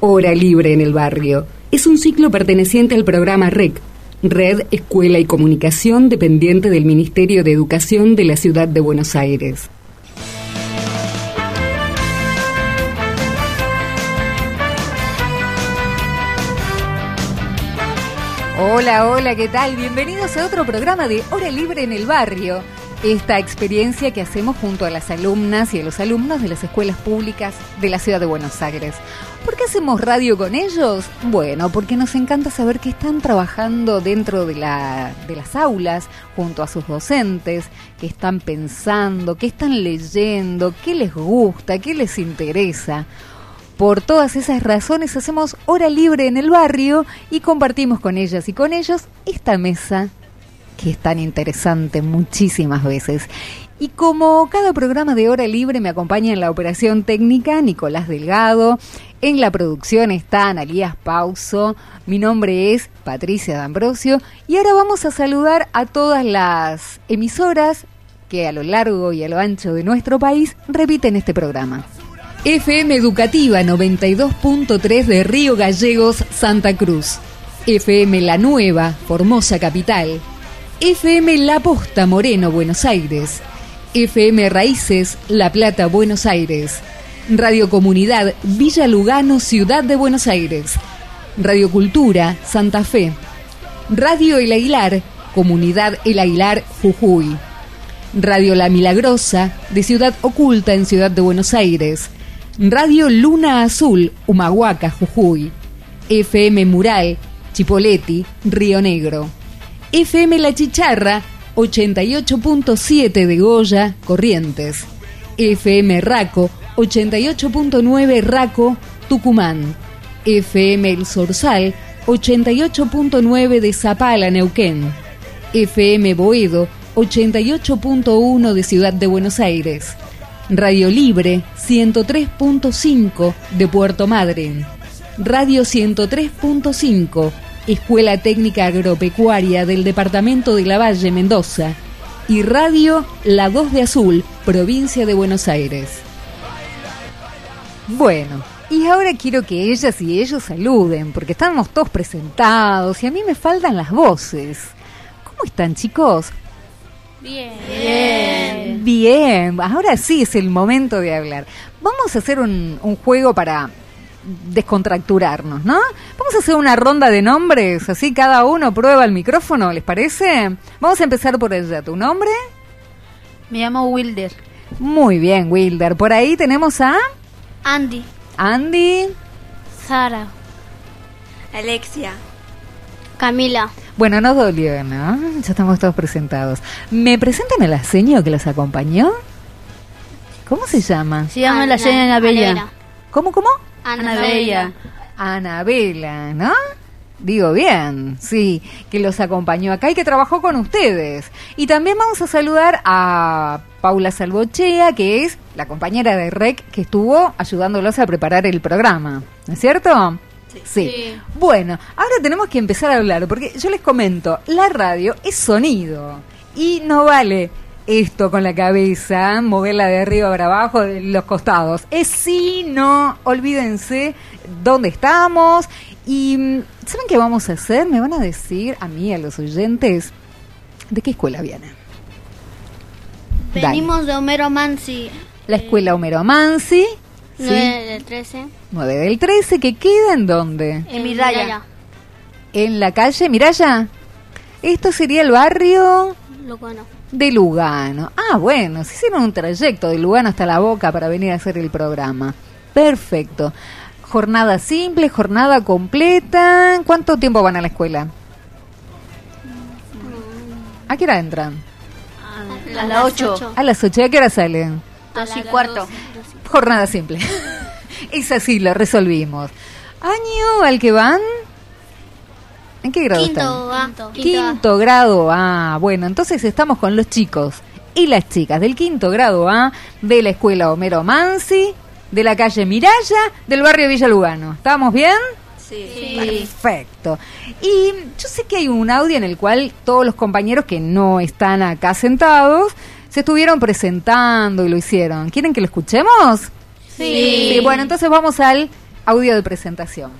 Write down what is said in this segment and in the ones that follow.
Hora Libre en el Barrio. Es un ciclo perteneciente al programa REC, Red Escuela y Comunicación, dependiente del Ministerio de Educación de la Ciudad de Buenos Aires. Hola, hola, ¿qué tal? Bienvenidos a otro programa de Hora Libre en el Barrio esta experiencia que hacemos junto a las alumnas y a los alumnos de las escuelas públicas de la ciudad de Buenos Aires. ¿Por qué hacemos radio con ellos? Bueno, porque nos encanta saber que están trabajando dentro de, de las aulas junto a sus docentes, que están pensando, que están leyendo, qué les gusta, qué les interesa. Por todas esas razones hacemos hora libre en el barrio y compartimos con ellas y con ellos esta mesa que es tan interesante muchísimas veces. Y como cada programa de hora libre me acompaña en la operación técnica Nicolás Delgado, en la producción está Analías Pauso, mi nombre es Patricia D'Ambrosio y ahora vamos a saludar a todas las emisoras que a lo largo y a lo ancho de nuestro país repiten este programa. FM Educativa 92.3 de Río Gallegos, Santa Cruz. FM La Nueva, Formosa Capital. FM La Posta Moreno, Buenos Aires. FM Raíces, La Plata, Buenos Aires. Radio Comunidad, Villa Lugano, Ciudad de Buenos Aires. Radio Cultura, Santa Fe. Radio El Aguilar, Comunidad El Aguilar, Jujuy. Radio La Milagrosa, de Ciudad Oculta en Ciudad de Buenos Aires. Radio Luna Azul, Humahuaca, Jujuy. FM Mural, Chipoleti, Río Negro. FM La Chicharra, 88.7 de Goya, Corrientes. FM Raco, 88.9 Raco, Tucumán. FM El Sorsal, 88.9 de Zapala, Neuquén. FM Boedo, 88.1 de Ciudad de Buenos Aires. Radio Libre, 103.5 de Puerto Madryn. Radio 103.5 Escuela Técnica Agropecuaria del Departamento de la Valle, Mendoza, y Radio La 2 de Azul, provincia de Buenos Aires. Bueno, y ahora quiero que ellas y ellos saluden, porque estamos todos presentados y a mí me faltan las voces. ¿Cómo están, chicos? Bien. Bien. Bien, ahora sí es el momento de hablar. Vamos a hacer un, un juego para descontracturarnos, ¿no? Vamos a hacer una ronda de nombres, así cada uno prueba el micrófono, ¿les parece? Vamos a empezar por ella. ¿Tu nombre? Me llamo Wilder. Muy bien, Wilder. Por ahí tenemos a... Andy. Andy. Sara. Alexia. Camila. Bueno, no dolió, ¿no? Ya estamos todos presentados. ¿Me presentan a la seño que los acompañó? ¿Cómo se llama? Se llama la señora Bella. ¿Cómo, cómo? Anabela. Anabela, ¿no? Digo bien, sí, que los acompañó acá y que trabajó con ustedes. Y también vamos a saludar a Paula Salvochea, que es la compañera de REC que estuvo ayudándolos a preparar el programa, ¿no es cierto? Sí. Sí. Bueno, ahora tenemos que empezar a hablar, porque yo les comento, la radio es sonido y no vale esto con la cabeza, moverla de arriba para abajo, de los costados. Es sí, no, olvídense dónde estamos. Y mm, ¿saben qué vamos a hacer? Me van a decir a mí, a los oyentes, ¿de qué escuela vienen? Dale. Venimos de Homero Mansi. La escuela Homero Mansi, 9 del 13. 9 del 13, que queda en dónde? En Miraya. En la calle Miraya. Esto sería el barrio Lugano. De Lugano. Ah, bueno, se hicieron un trayecto de Lugano hasta la Boca para venir a hacer el programa. Perfecto. Jornada simple, jornada completa. ¿Cuánto tiempo van a la escuela? ¿A qué hora entran? A las 8. A las 8. ¿A qué hora salen? Dos y cuarto. Jornada simple. es así, lo resolvimos. ¿Año al que van? ¿En qué grado están? Quinto A. Quinto grado A. Bueno, entonces estamos con los chicos y las chicas del quinto grado A de la escuela Homero Mansi, de la calle Miraya, del barrio Villa Lugano. ¿Estamos bien? Sí. Sí. Perfecto. Y yo sé que hay un audio en el cual todos los compañeros que no están acá sentados se estuvieron presentando y lo hicieron. ¿Quieren que lo escuchemos? Sí. Bueno, entonces vamos al audio de presentación.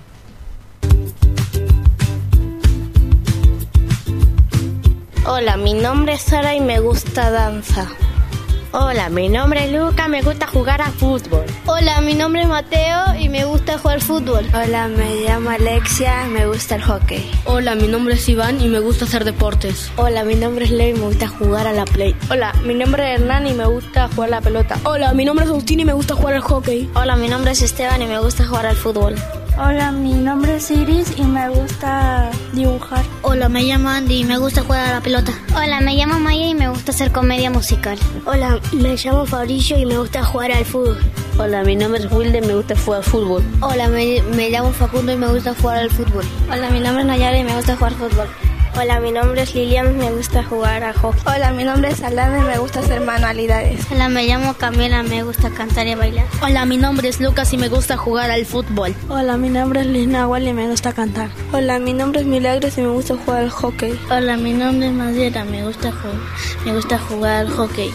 Hola, mi nombre es Sara y me gusta danza. Hola, mi nombre es Luca, me gusta jugar a fútbol. Hola, mi nombre es Mateo y me gusta jugar fútbol. Hola, me llamo Alexia, me gusta el hockey. Hola, mi nombre es Iván y me gusta hacer deportes. Hola, mi nombre es Leo y me gusta jugar a la play. Hola, mi nombre es Hernán y me gusta jugar a la pelota. Hola, mi nombre es Agustín y me gusta jugar al hockey. Hola, mi nombre es Esteban y me gusta jugar al fútbol. Hola, mi nombre es Iris y me gusta dibujar. Hola, me llamo Andy y me gusta jugar a la pelota. Hola, me llamo Maya y me gusta hacer comedia musical. Hola, me llamo Fabricio y me gusta jugar al fútbol. Hola, mi nombre es Wilde y me gusta jugar al fútbol. Hola, me, me llamo Facundo y me gusta jugar al fútbol. Hola, mi nombre es Nayara y me gusta jugar al fútbol. Hola, mi nombre es Lilian, me gusta jugar a hockey. Hola, mi nombre es Alana y me gusta hacer manualidades. Hola, me llamo Camila, me gusta cantar y bailar. Hola, mi nombre es Lucas y me gusta jugar al fútbol. Hola, mi nombre es Liz Nahual y me gusta cantar. Hola, mi nombre es Milagros y me gusta jugar al hockey. Hola, mi nombre es Madera, me gusta, me gusta jugar al hockey.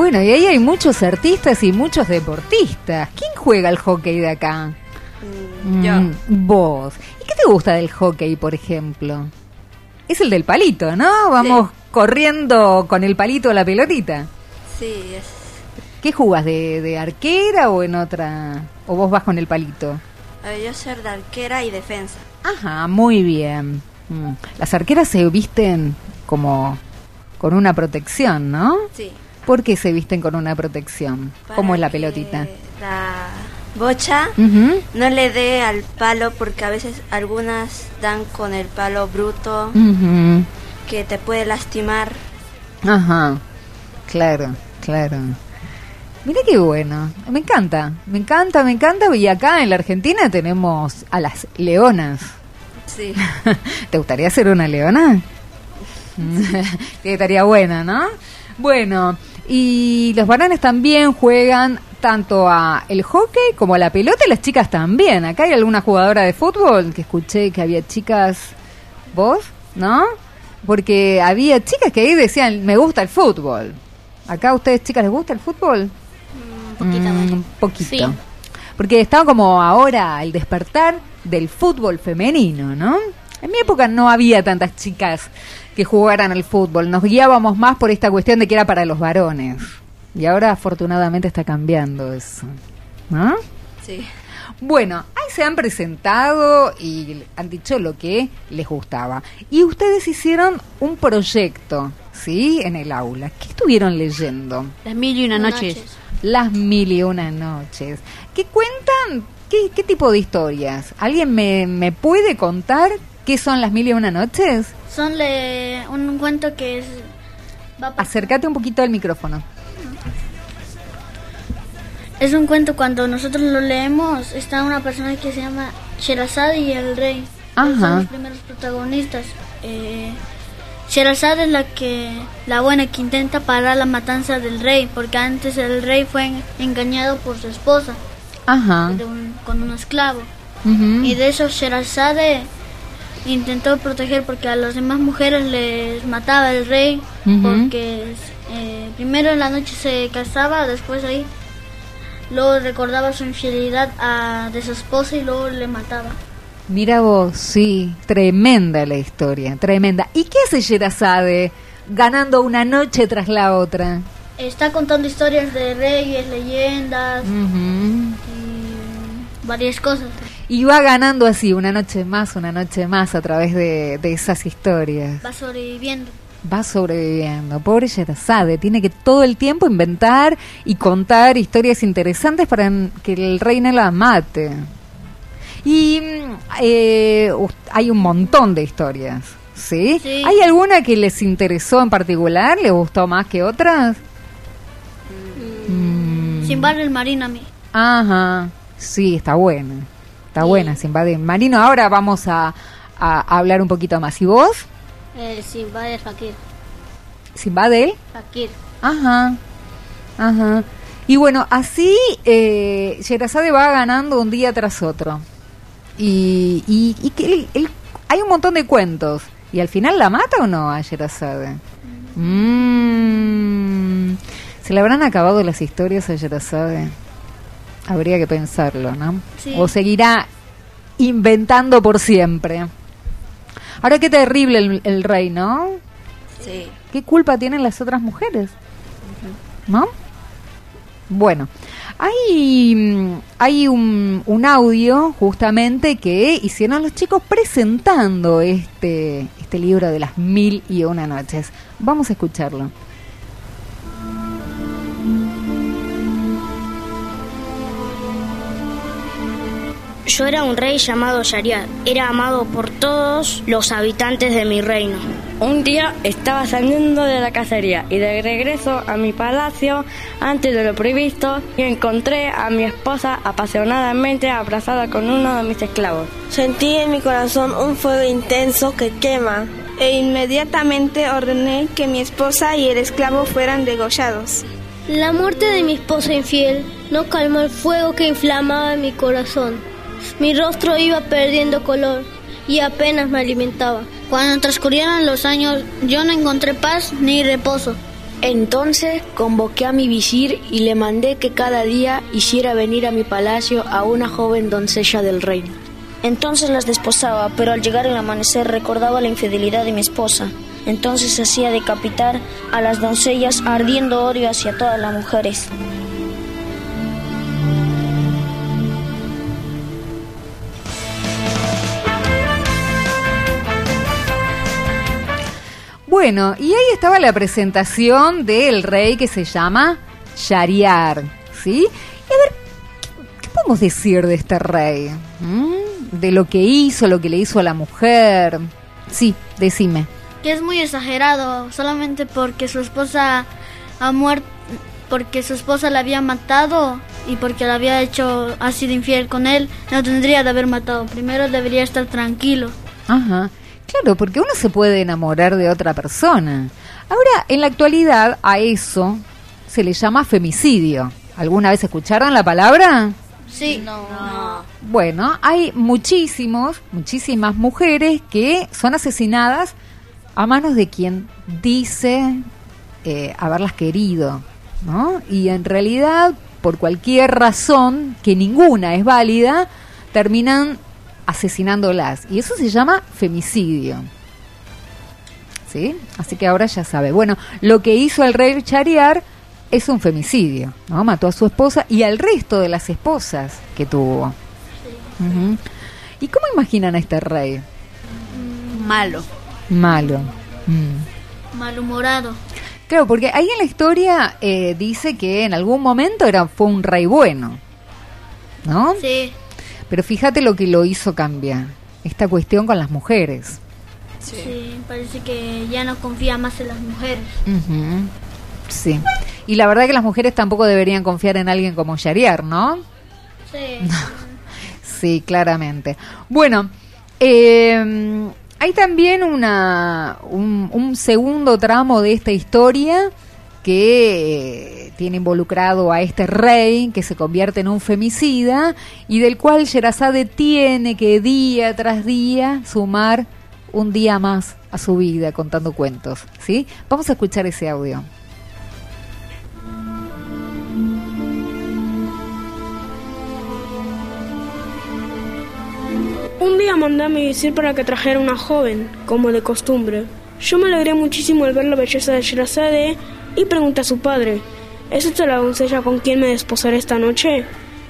Bueno, y ahí hay muchos artistas y muchos deportistas. ¿Quién juega el hockey de acá? Mm, yo. Mm, vos. ¿Y qué te gusta del hockey, por ejemplo? Es el del palito, ¿no? Vamos sí. corriendo con el palito a la pelotita. Sí, es. ¿Qué jugas? ¿De, ¿De, arquera o en otra? ¿O vos vas con el palito? ver, yo ser de arquera y defensa. Ajá, muy bien. Mm. Las arqueras se visten como con una protección, ¿no? Sí. ¿Por qué se visten con una protección? Para ¿Cómo es la pelotita? La bocha uh -huh. no le dé al palo porque a veces algunas dan con el palo bruto uh -huh. que te puede lastimar. Ajá, claro, claro. Mira qué bueno, me encanta, me encanta, me encanta. Y acá en la Argentina tenemos a las leonas. Sí. ¿Te gustaría ser una leona? que estaría buena, ¿no? Bueno, y los varones también juegan tanto a el hockey como a la pelota y las chicas también. Acá hay alguna jugadora de fútbol que escuché que había chicas, vos, ¿no? Porque había chicas que ahí decían, me gusta el fútbol. ¿Acá a ustedes chicas les gusta el fútbol? Un poquito. Mm, un poquito. Sí. Porque está como ahora el despertar del fútbol femenino, ¿no? En mi época no había tantas chicas que jugaran al fútbol. Nos guiábamos más por esta cuestión de que era para los varones. Y ahora afortunadamente está cambiando eso. ¿No? Sí. Bueno, ahí se han presentado y han dicho lo que les gustaba. Y ustedes hicieron un proyecto, ¿sí? En el aula. ¿Qué estuvieron leyendo? Las mil y una noches. noches. Las mil y una noches. ¿Qué cuentan? ¿Qué, qué tipo de historias? ¿Alguien me, me puede contar qué son las mil y una noches? Son le, un cuento que es... Va Acércate un poquito al micrófono. Es un cuento cuando nosotros lo leemos, está una persona que se llama Sherazade y el rey. Ajá. Son los primeros protagonistas. Eh, Sherazade es la que la buena que intenta parar la matanza del rey, porque antes el rey fue engañado por su esposa. Ajá. Un, con un esclavo. Uh -huh. Y de eso Sherazade intentó proteger porque a las demás mujeres les mataba el rey uh -huh. porque eh, primero en la noche se casaba, después ahí luego recordaba su infidelidad a, de su esposa y luego le mataba. Mira vos, sí, tremenda la historia, tremenda. ¿Y qué hace Sherazade ganando una noche tras la otra? Está contando historias de reyes, leyendas uh -huh. y varias cosas. Y va ganando así, una noche más, una noche más, a través de, de esas historias. Va sobreviviendo. Va sobreviviendo. Pobre Sherazade, tiene que todo el tiempo inventar y contar historias interesantes para que el rey no la mate. Y eh, hay un montón de historias, ¿sí? sí. ¿Hay alguna que les interesó en particular? ¿Le gustó más que otras? Mm. Sinbad el marino a mí. Ajá, sí, está buena. Está sí. buena, el marino. Ahora vamos a, a, hablar un poquito más. ¿Y vos? El Sinbad el Fakir. ¿Sinbad el? Fakir. Ajá, ajá. Y bueno, así eh, Sherazade va ganando un día tras otro. Y, y, y que él, él, hay un montón de cuentos ¿Y al final la mata o no a Sherazade? Mm. ¿Se le habrán acabado las historias a Sherazade? Habría que pensarlo, ¿no? Sí. O seguirá inventando por siempre. Ahora qué terrible el, el rey, ¿no? Sí. ¿Qué culpa tienen las otras mujeres? ¿No? Bueno, hay, mm, hay un, un audio justamente que hicieron los chicos presentando este, este libro de las mil y una noches. Vamos a escucharlo. Yo era un rey llamado Shariat. Era amado por todos los habitantes de mi reino. Un día estaba saliendo de la cacería y de regreso a mi palacio antes de lo previsto y encontré a mi esposa apasionadamente abrazada con uno de mis esclavos. Sentí en mi corazón un fuego intenso que quema e inmediatamente ordené que mi esposa y el esclavo fueran degollados. La muerte de mi esposa infiel no calmó el fuego que inflamaba mi corazón. Mi rostro iba perdiendo color y apenas me alimentaba. Cuando transcurrieron los años, yo no encontré paz ni reposo. Entonces convoqué a mi visir y le mandé que cada día hiciera venir a mi palacio a una joven doncella del reino. Entonces las desposaba, pero al llegar el amanecer recordaba la infidelidad de mi esposa. Entonces hacía decapitar a las doncellas ardiendo odio hacia todas las mujeres. Bueno, y ahí estaba la presentación del rey que se llama Shariar, ¿sí? Y a ver, ¿qué, qué podemos decir de este rey? ¿Mm? De lo que hizo, lo que le hizo a la mujer. Sí, decime. Que es muy exagerado, solamente porque su esposa ha muerto, porque su esposa la había matado y porque la había hecho, ha sido infiel con él, no tendría de haber matado. Primero debería estar tranquilo. Ajá. Claro, porque uno se puede enamorar de otra persona. Ahora, en la actualidad, a eso se le llama femicidio. ¿Alguna vez escucharon la palabra? Sí. No. no. Bueno, hay muchísimos, muchísimas mujeres que son asesinadas a manos de quien dice eh, haberlas querido, ¿no? Y en realidad, por cualquier razón, que ninguna es válida, terminan asesinándolas. Y eso se llama femicidio. ¿Sí? Así que ahora ya sabe. Bueno, lo que hizo el rey Chariar es un femicidio, ¿no? Mató a su esposa y al resto de las esposas que tuvo. Sí. Uh -huh. ¿Y cómo imaginan a este rey? Malo. Malo. Mm. Malhumorado. Claro, porque ahí en la historia eh, dice que en algún momento era, fue un rey bueno. ¿No? Sí. Pero fíjate lo que lo hizo cambiar, esta cuestión con las mujeres. Sí, sí parece que ya no confía más en las mujeres. Uh -huh. Sí. Y la verdad que las mujeres tampoco deberían confiar en alguien como Shariar, ¿no? Sí. sí, claramente. Bueno, eh, hay también una, un, un, segundo tramo de esta historia que tiene involucrado a este rey que se convierte en un femicida y del cual Sherazade tiene que día tras día sumar un día más a su vida contando cuentos, ¿sí? Vamos a escuchar ese audio. Un día mandé a mi visir para que trajera una joven, como de costumbre. Yo me alegré muchísimo al ver la belleza de Sherazade y pregunté a su padre, ¿es esta la doncella con quien me desposaré esta noche?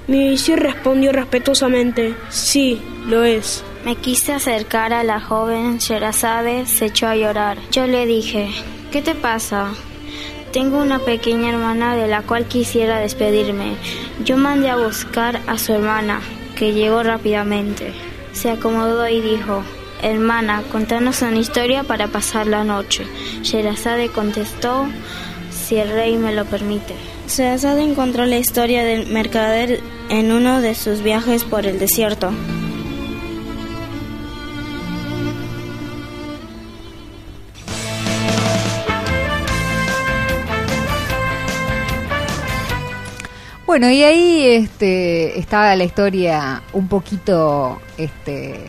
Mi visir respondió respetuosamente, sí, lo es. Me quise acercar a la joven Sherazade, se echó a llorar. Yo le dije, ¿qué te pasa? Tengo una pequeña hermana de la cual quisiera despedirme. Yo mandé a buscar a su hermana, que llegó rápidamente. Se acomodó y dijo, Hermana, contanos una historia para pasar la noche. Sherazade contestó, si el rey me lo permite. Sherazade encontró la historia del mercader en uno de sus viajes por el desierto. Bueno, y ahí este, estaba la historia un poquito este, eh,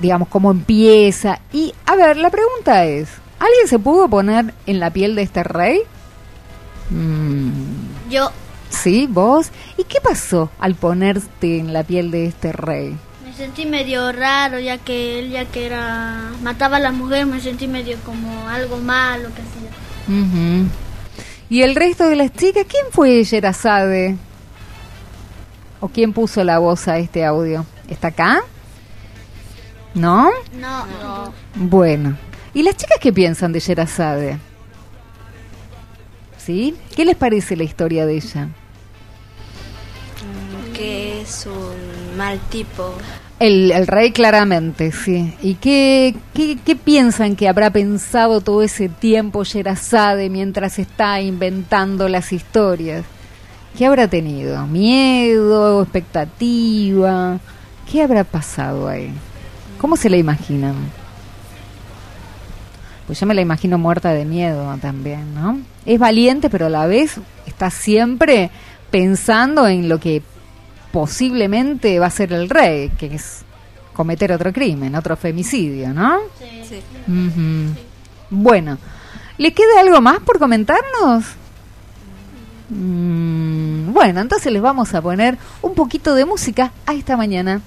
digamos, cómo empieza. Y, a ver, la pregunta es, ¿alguien se pudo poner en la piel de este rey? Mm. Yo. ¿Sí? ¿Vos? ¿Y qué pasó al ponerte en la piel de este rey? Me sentí medio raro, ya que él, ya que era... Mataba a la mujer, me sentí medio como algo malo que hacía. ¿Y el resto de las chicas? ¿Quién fue Yerazade? ¿O quién puso la voz a este audio? ¿Está acá? ¿No? No. no. Bueno. ¿Y las chicas qué piensan de Yerazade? ¿Sí? ¿Qué les parece la historia de ella? Que es un mal tipo. El, el rey claramente, sí. ¿Y qué, qué, qué, piensan que habrá pensado todo ese tiempo Yerazade mientras está inventando las historias? ¿Qué habrá tenido? ¿Miedo? ¿Expectativa? ¿Qué habrá pasado ahí? ¿Cómo se la imaginan? Pues yo me la imagino muerta de miedo también, ¿no? Es valiente, pero a la vez está siempre pensando en lo que posiblemente va a ser el rey, que es cometer otro crimen, otro femicidio, ¿no? Sí. Bueno, ¿le queda algo más por comentarnos? Mm, bueno, entonces les vamos a poner un poquito de música a esta mañana.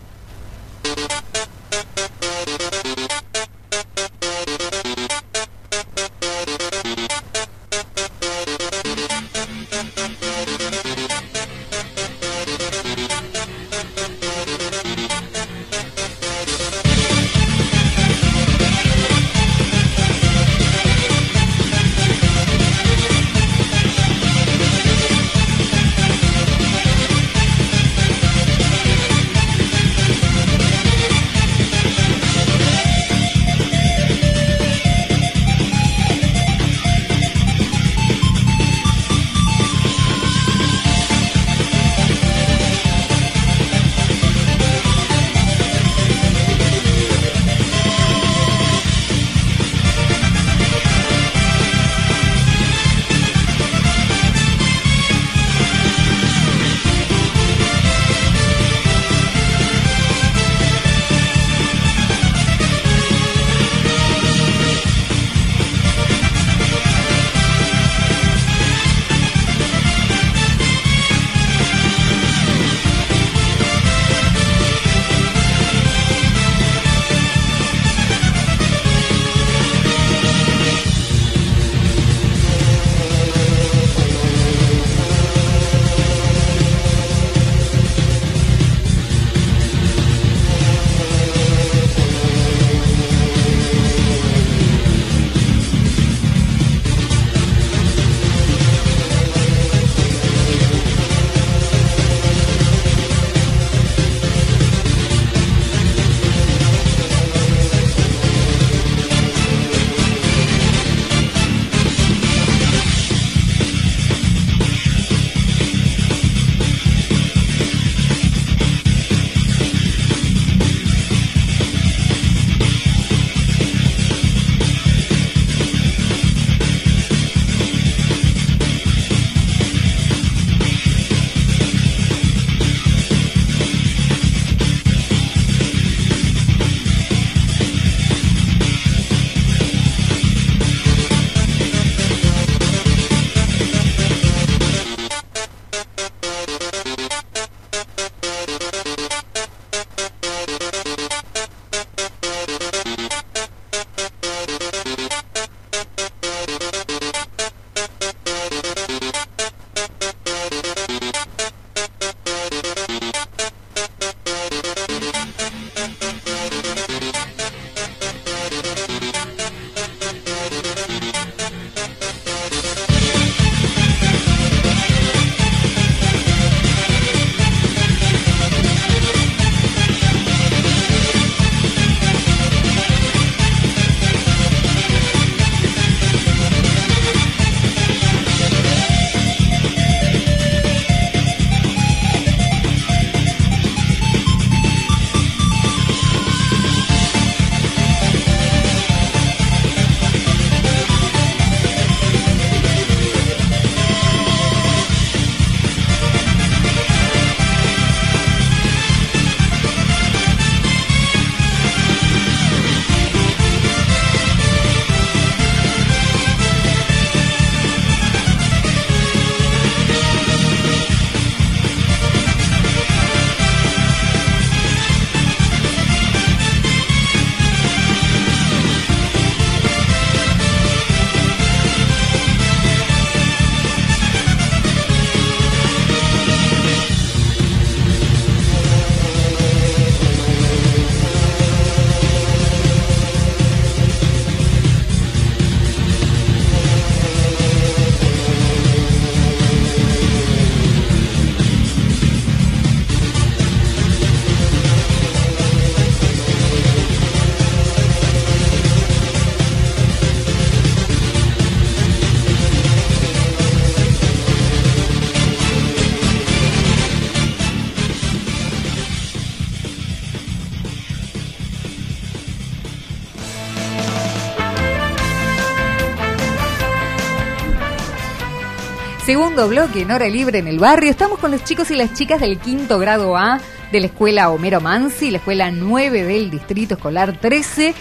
Segundo bloque en hora libre en el barrio. Estamos con los chicos y las chicas del quinto grado A de la escuela Homero Mansi, la escuela 9 del Distrito Escolar 13.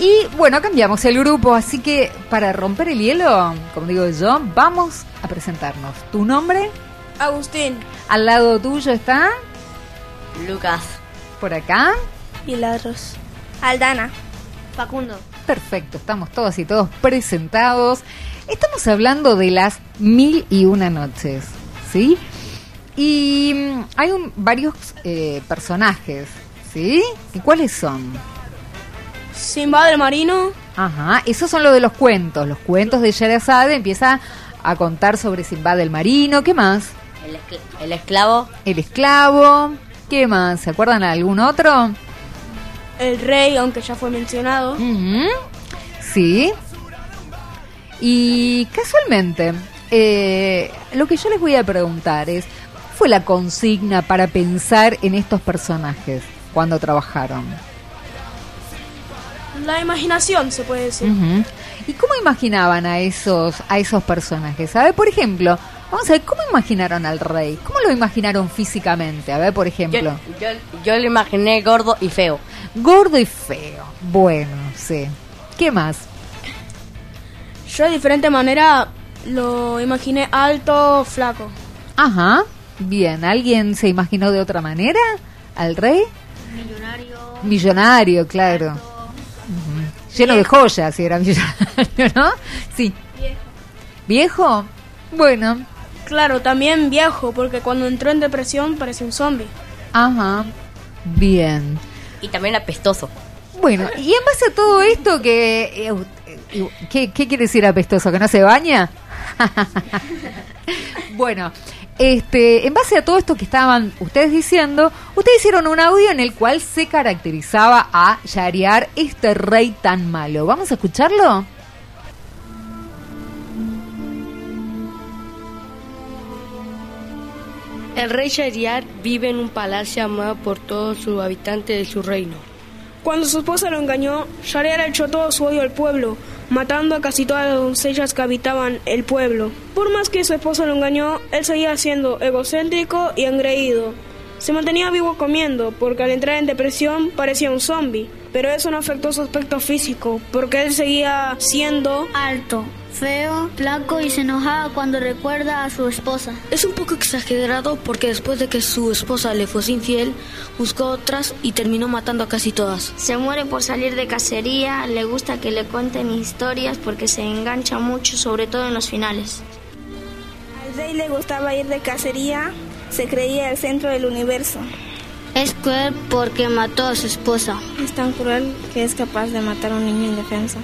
Y bueno, cambiamos el grupo, así que para romper el hielo, como digo yo, vamos a presentarnos. ¿Tu nombre? Agustín. Al lado tuyo está Lucas. por acá. Milagros. Aldana. Facundo. Perfecto, estamos todos y todos presentados. Estamos hablando de las mil y una noches, ¿sí? Y mm, hay un, varios eh, personajes, ¿sí? ¿Y cuáles son? Simba del Marino. Ajá, esos son los de los cuentos. Los cuentos de Sherazade empieza a contar sobre Simba del Marino. ¿Qué más? El, escl- el esclavo. El esclavo. ¿Qué más? ¿Se acuerdan de algún otro? El rey, aunque ya fue mencionado. Sí. Y casualmente, eh, lo que yo les voy a preguntar es, ¿cuál fue la consigna para pensar en estos personajes cuando trabajaron? La imaginación, se puede decir. ¿Y cómo imaginaban a esos, a esos personajes? A ver, por ejemplo, vamos a ver, ¿cómo imaginaron al rey? ¿Cómo lo imaginaron físicamente? A ver, por ejemplo. yo, yo lo imaginé gordo y feo. Gordo y feo. Bueno, sí. ¿Qué más? Yo de diferente manera lo imaginé alto, flaco. Ajá. Bien, ¿alguien se imaginó de otra manera al rey? Millonario. Millonario, claro. Lleno de joyas, si era millonario, ¿no? Sí. ¿Viejo? Bueno, Claro, también viejo, porque cuando entró en depresión parece un zombie. ajá. Bien. Y también apestoso. Bueno, y en base a todo esto, que, eh, eh, ¿qué, ¿qué quiere decir apestoso? ¿Que no se baña? bueno, este, en base a todo esto que estaban ustedes diciendo, ustedes hicieron un audio en el cual se caracterizaba a Yariar, este rey tan malo. ¿Vamos a escucharlo? El rey Shariar vive en un palacio amado por todos sus habitantes de su reino. Cuando su esposa lo engañó, Shariar echó todo su odio al pueblo, matando a casi todas las doncellas que habitaban el pueblo. Por más que su esposa lo engañó, él seguía siendo egocéntrico y engreído. Se mantenía vivo comiendo, porque al entrar en depresión parecía un zombie. Pero eso no afectó su aspecto físico, porque él seguía siendo Alto, feo, flaco y se enojaba cuando recuerda a su esposa. Es un poco exagerado porque después de que su esposa le fuese infiel, buscó otras y terminó matando a casi todas. Se muere por salir de cacería, le gusta que le cuenten historias porque se engancha mucho, sobre todo en los finales. Al rey le gustaba ir de cacería, se creía el centro del universo. Es cruel porque mató a su esposa. Es tan cruel que es capaz de matar a un niño indefenso.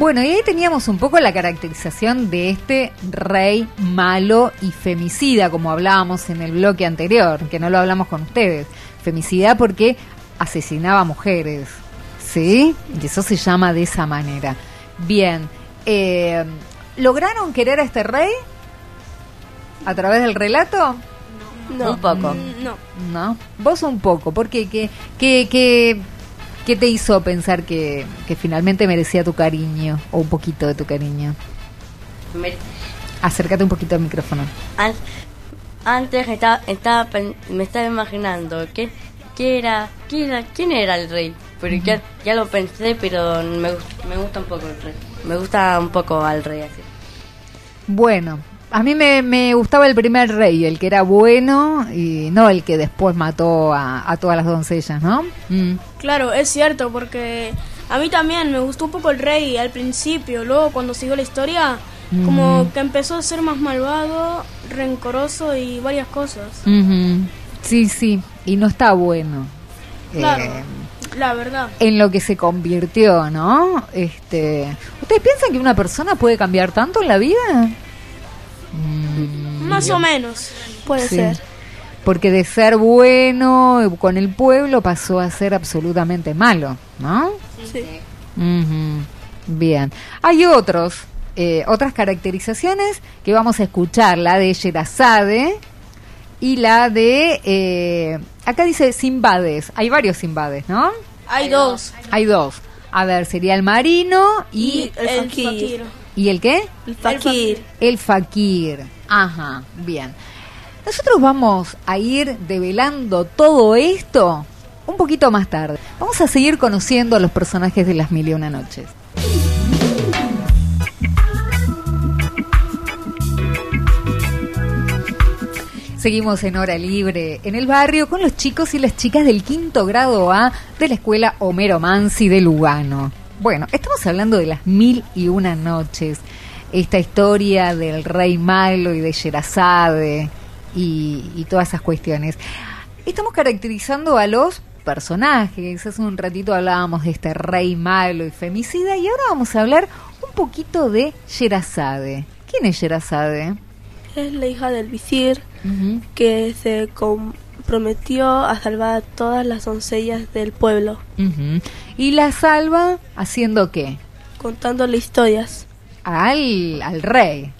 Bueno, y ahí teníamos un poco la caracterización de este rey malo y femicida, como hablábamos en el bloque anterior, que no lo hablamos con ustedes. Femicida porque asesinaba mujeres, ¿sí? Y eso se llama de esa manera. Bien, eh, ¿lograron querer a este rey a través del relato? Un poco. No. ¿No? Vos un poco, porque ¿qué, qué, qué, qué te hizo pensar que, que finalmente merecía tu cariño, o un poquito de tu cariño? Me- Acércate un poquito al micrófono. an- antes estaba, estaba me estaba imaginando que, que era, que era, quién era el rey. Pero ya, ya lo pensé, pero me, me gusta un poco el rey. Me gusta un poco al rey así. Bueno, a mí me, me gustaba el primer rey, el que era bueno y no el que después mató a, a todas las doncellas, ¿no? Mm. Claro, es cierto, porque a mí también me gustó un poco el rey al principio, luego cuando siguió la historia, como Ujú. que empezó a ser más malvado, rencoroso y varias cosas. Sí, sí, y no está bueno. Claro, Eh, la verdad. en lo que se convirtió, ¿no? Este, ¿Ustedes piensan que una persona puede cambiar tanto en la vida? Más o menos. Puede sí. ser. Porque de ser bueno eh, con el pueblo pasó a ser absolutamente malo, ¿no? Sí. Bien. Hay otros, eh, otras caracterizaciones que vamos a escuchar, la de Sherazade y la de, eh, acá dice Simbades, hay varios Simbades, ¿no? Hay dos. Hay dos. A ver, sería el marino y... el fakir. ¿Y el qué? El fakir. El fakir. Ajá, bien. Nosotros vamos a ir develando todo esto un poquito más tarde. Vamos a seguir conociendo a los personajes de las mil y una noches. Seguimos en hora libre en el barrio con los chicos y las chicas del quinto grado A de la escuela Homero Mansi de Lugano. Bueno, estamos hablando de las mil y una noches, esta historia del rey malo y de Sherazade y, y todas esas cuestiones. Estamos caracterizando a los personajes. Hace un ratito hablábamos de este rey malo y femicida y ahora vamos a hablar un poquito de Sherazade. ¿Quién es Sherazade? Es la hija del visir que se comprometió a salvar a todas las doncellas del pueblo. ¿Y la salva haciendo qué? Contándole historias. Al, al rey.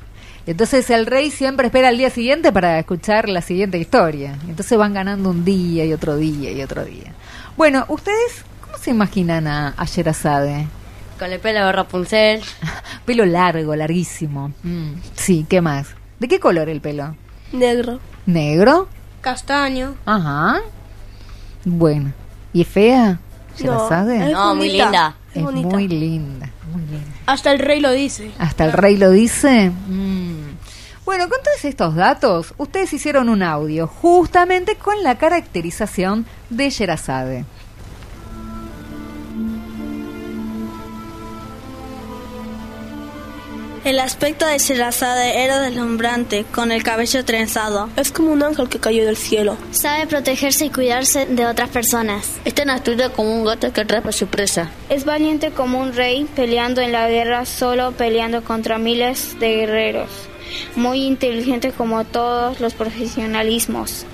Entonces el rey siempre espera al día siguiente para escuchar la siguiente historia. Entonces van ganando un día y otro día y otro día. Bueno, ¿ustedes cómo se imaginan a, a Sherazade? Con el pelo de Rapunzel. Pelo largo, larguísimo. Mm, Sí, ¿qué más? ¿De qué color el pelo? Negro. ¿Negro? Castaño. Ajá. Bueno. ¿Y es fea? ¿Sherazade? es No, muy bonita. linda. Es Es bonita. muy linda, muy linda. Hasta el rey lo dice. Hasta el rey lo dice. Mm. Bueno, con todos estos datos, ustedes hicieron un audio justamente con la caracterización de Sherazade. El aspecto de Sherazade era deslumbrante, con el cabello trenzado. Es como un ángel que cayó del cielo. Sabe protegerse y cuidarse de otras personas. Es tan astuta como un gato que atrapa a su presa. Es valiente como un rey peleando en la guerra solo peleando contra miles de guerreros. Muy inteligente como todos los profesionalismos.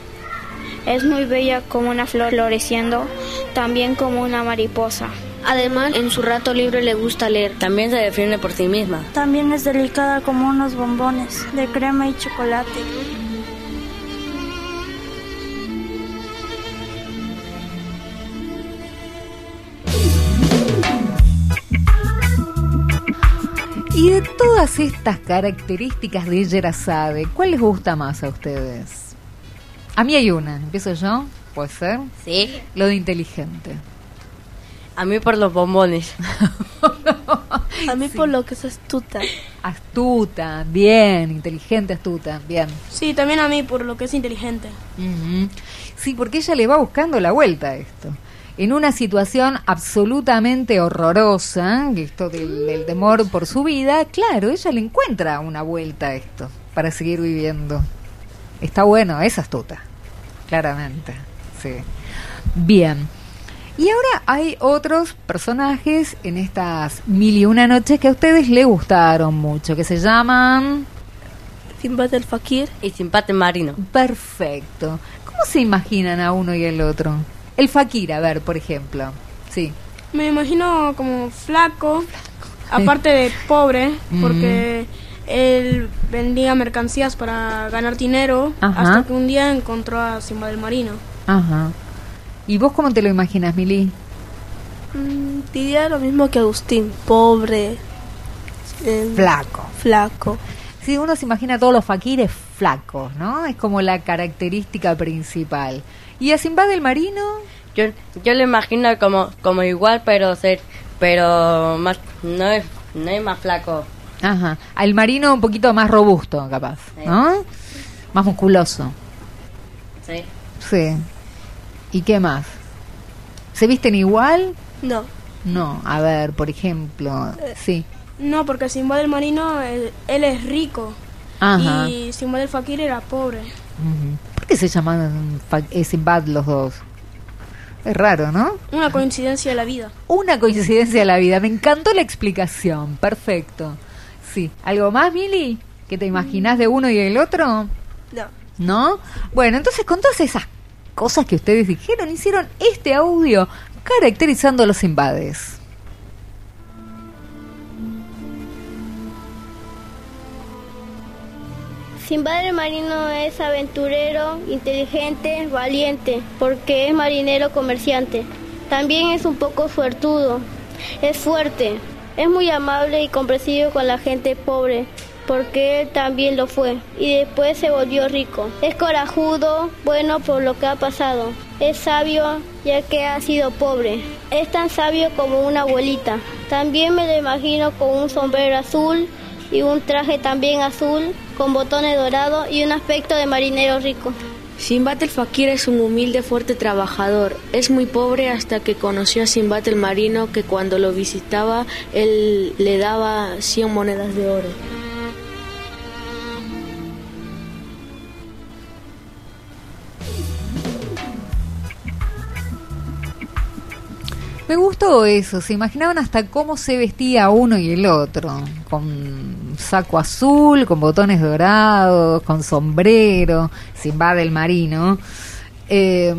Es muy bella como una flor floreciendo, también como una mariposa. Además, en su rato libre le gusta leer. También se defiende por sí misma. También es delicada como unos bombones de crema y chocolate. Y de todas estas características de Sherazade, ¿cuál les gusta más a ustedes? A mí hay una, empiezo yo, puede ser. Sí. Lo de inteligente. A mí por los bombones. A mí por lo que es astuta. Astuta, bien, inteligente, astuta, bien. Sí, también a mí por lo que es inteligente. Sí, porque ella le va buscando la vuelta a esto. En una situación absolutamente horrorosa, esto del, del temor por su vida, claro, ella le encuentra una vuelta a esto para seguir viviendo. Está bueno, es astuta, claramente. Sí. Bien. Y ahora hay otros personajes en estas mil y una noches que a ustedes les gustaron mucho, que se llaman... Simba del fakir. Y simpate marino. Perfecto. ¿Cómo se imaginan a uno y el otro? El fakir, a ver, por ejemplo. Sí. Me imagino como flaco, aparte de pobre, porque él vendía mercancías para ganar dinero, Ajá. hasta que un día encontró a Simba del Marino. Ajá. ¿Y vos cómo te lo imaginas, Mili? Mm, diría lo mismo que Agustín. Pobre. eh, Flaco. Flaco. Sí, uno se imagina a todos los fakires flacos, ¿no? Es como la característica principal. ¿Y a Simba del Marino? Yo, yo lo imagino como, como igual, pero ser, pero más, no es, no es más flaco. Ajá. Al marino un poquito más robusto, capaz, ¿no? Más musculoso. Sí. Sí. ¿Y qué más? ¿Se visten igual? No. No. A ver, por ejemplo. Sí. No, porque Simba del Marino, él, él es rico. Ajá. Y Simba del Fakir era pobre. ¿Por qué se llaman eh, Sinbad los dos? Es raro, ¿no? Una coincidencia de la vida. Una coincidencia de la vida. Me encantó la explicación. Perfecto. Sí. ¿Algo más, Mili? ¿Que te imaginas de uno y el otro? No. ¿No? Bueno, entonces con todas esas cosas que ustedes dijeron, hicieron este audio caracterizando a los Sinbades. Simba el marino es aventurero, inteligente, valiente, porque es marinero comerciante. También es un poco suertudo, Es fuerte, es muy amable y comprensivo con la gente pobre, porque él también lo fue, y después se volvió rico. Es corajudo, bueno por lo que ha pasado. Es sabio, ya que ha sido pobre. Es tan sabio como una abuelita. También me lo imagino con un sombrero azul y un traje también azul, con botones dorados y un aspecto de marinero rico. Simbat el Fakir es un humilde, fuerte trabajador. Es muy pobre hasta que conoció a Simbat el Marino, que cuando lo visitaba él le daba 100 monedas de oro. Me gustó eso, se imaginaban hasta cómo se vestía uno y el otro, con saco azul, con botones dorados, con sombrero, sin del marino. Eh,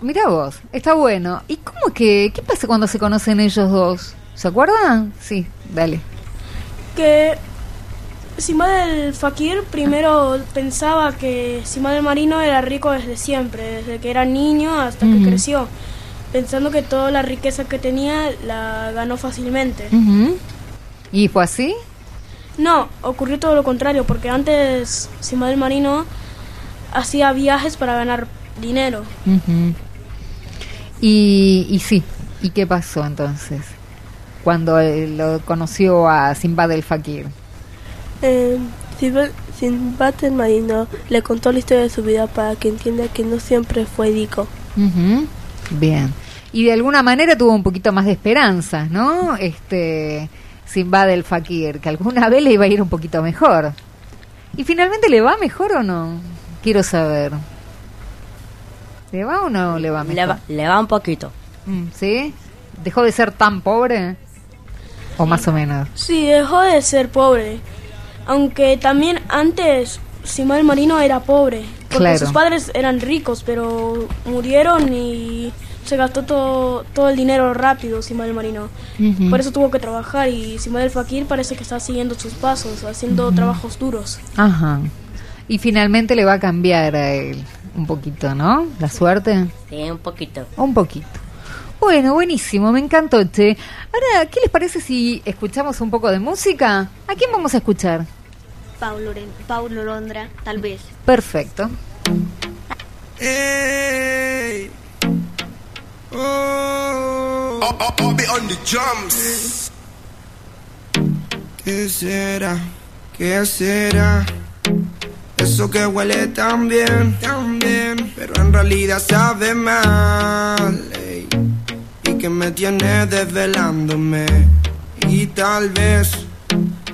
mira vos, está bueno. ¿Y cómo que, qué pasa cuando se conocen ellos dos? ¿Se acuerdan? Sí, dale. Que Simba del Fakir primero pensaba que Simba del Marino era rico desde siempre, desde que era niño hasta que creció pensando que toda la riqueza que tenía la ganó fácilmente. ¿Y fue así? No, ocurrió todo lo contrario, porque antes Simón Marino hacía viajes para ganar dinero. y, y sí, ¿y qué pasó entonces? Cuando lo conoció a Simba del Fakir. Eh, Simba del Marino le contó la historia de su vida para que entienda que no siempre fue rico. Bien y de alguna manera tuvo un poquito más de esperanza, ¿no? Este Simba del Fakir, que alguna vez le iba a ir un poquito mejor. ¿Y finalmente le va mejor o no? Quiero saber. ¿Le va o no le va mejor? Le va, un poquito. Mm, ¿Sí? ¿Dejó de ser tan pobre? ¿O más o menos? Sí, dejó de ser pobre. Aunque también antes Simón Marino era pobre. Porque sus padres eran ricos, pero murieron y se gastó todo, todo el dinero rápido Simón el Marino. Por eso tuvo que trabajar y Simón el Fakir parece que está siguiendo sus pasos, haciendo trabajos duros. Ajá. Y finalmente le va a cambiar a él un poquito, ¿no? La suerte. Sí, un poquito. Un poquito. Bueno, buenísimo, me encantó, Che. Ahora, ¿qué les parece si escuchamos un poco de música? ¿A quién vamos a escuchar? Paulo, Paulo Londra, tal vez. Perfecto. Oh, oh, oh, be on the drums. ¿Qué será? ¿Qué será? Eso que huele tan bien, tan bien, pero en realidad sabe mal. y que me tiene desvelándome. Y tal vez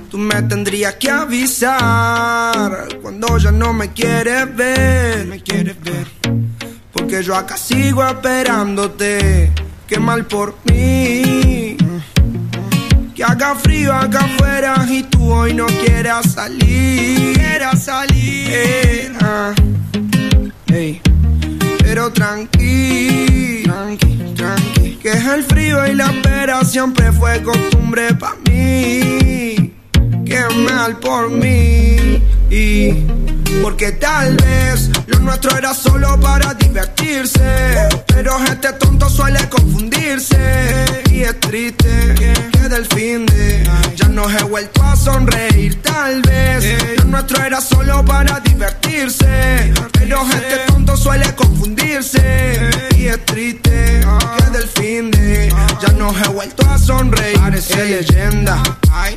tú me tendrías que avisar cuando ya no me quieres ver. Me quieres ver que yo acá sigo esperándote. Qué mal por mí. Que haga frío acá afuera y tú hoy no quieras salir. Quieras salir. Ah. Pero tranqui, tranqui, tranqui. Que es el frío y la espera siempre fue costumbre para mí. Qué mal por mí. Y porque tal vez lo nuestro era solo para divertirse. Pero este tonto suele confundirse. Y es triste que del fin de ya no he vuelto a sonreír. Tal vez lo nuestro era solo para divertirse. Pero este tonto suele confundirse. Y es triste que del fin de ya no he vuelto a sonreír. Parece leyenda.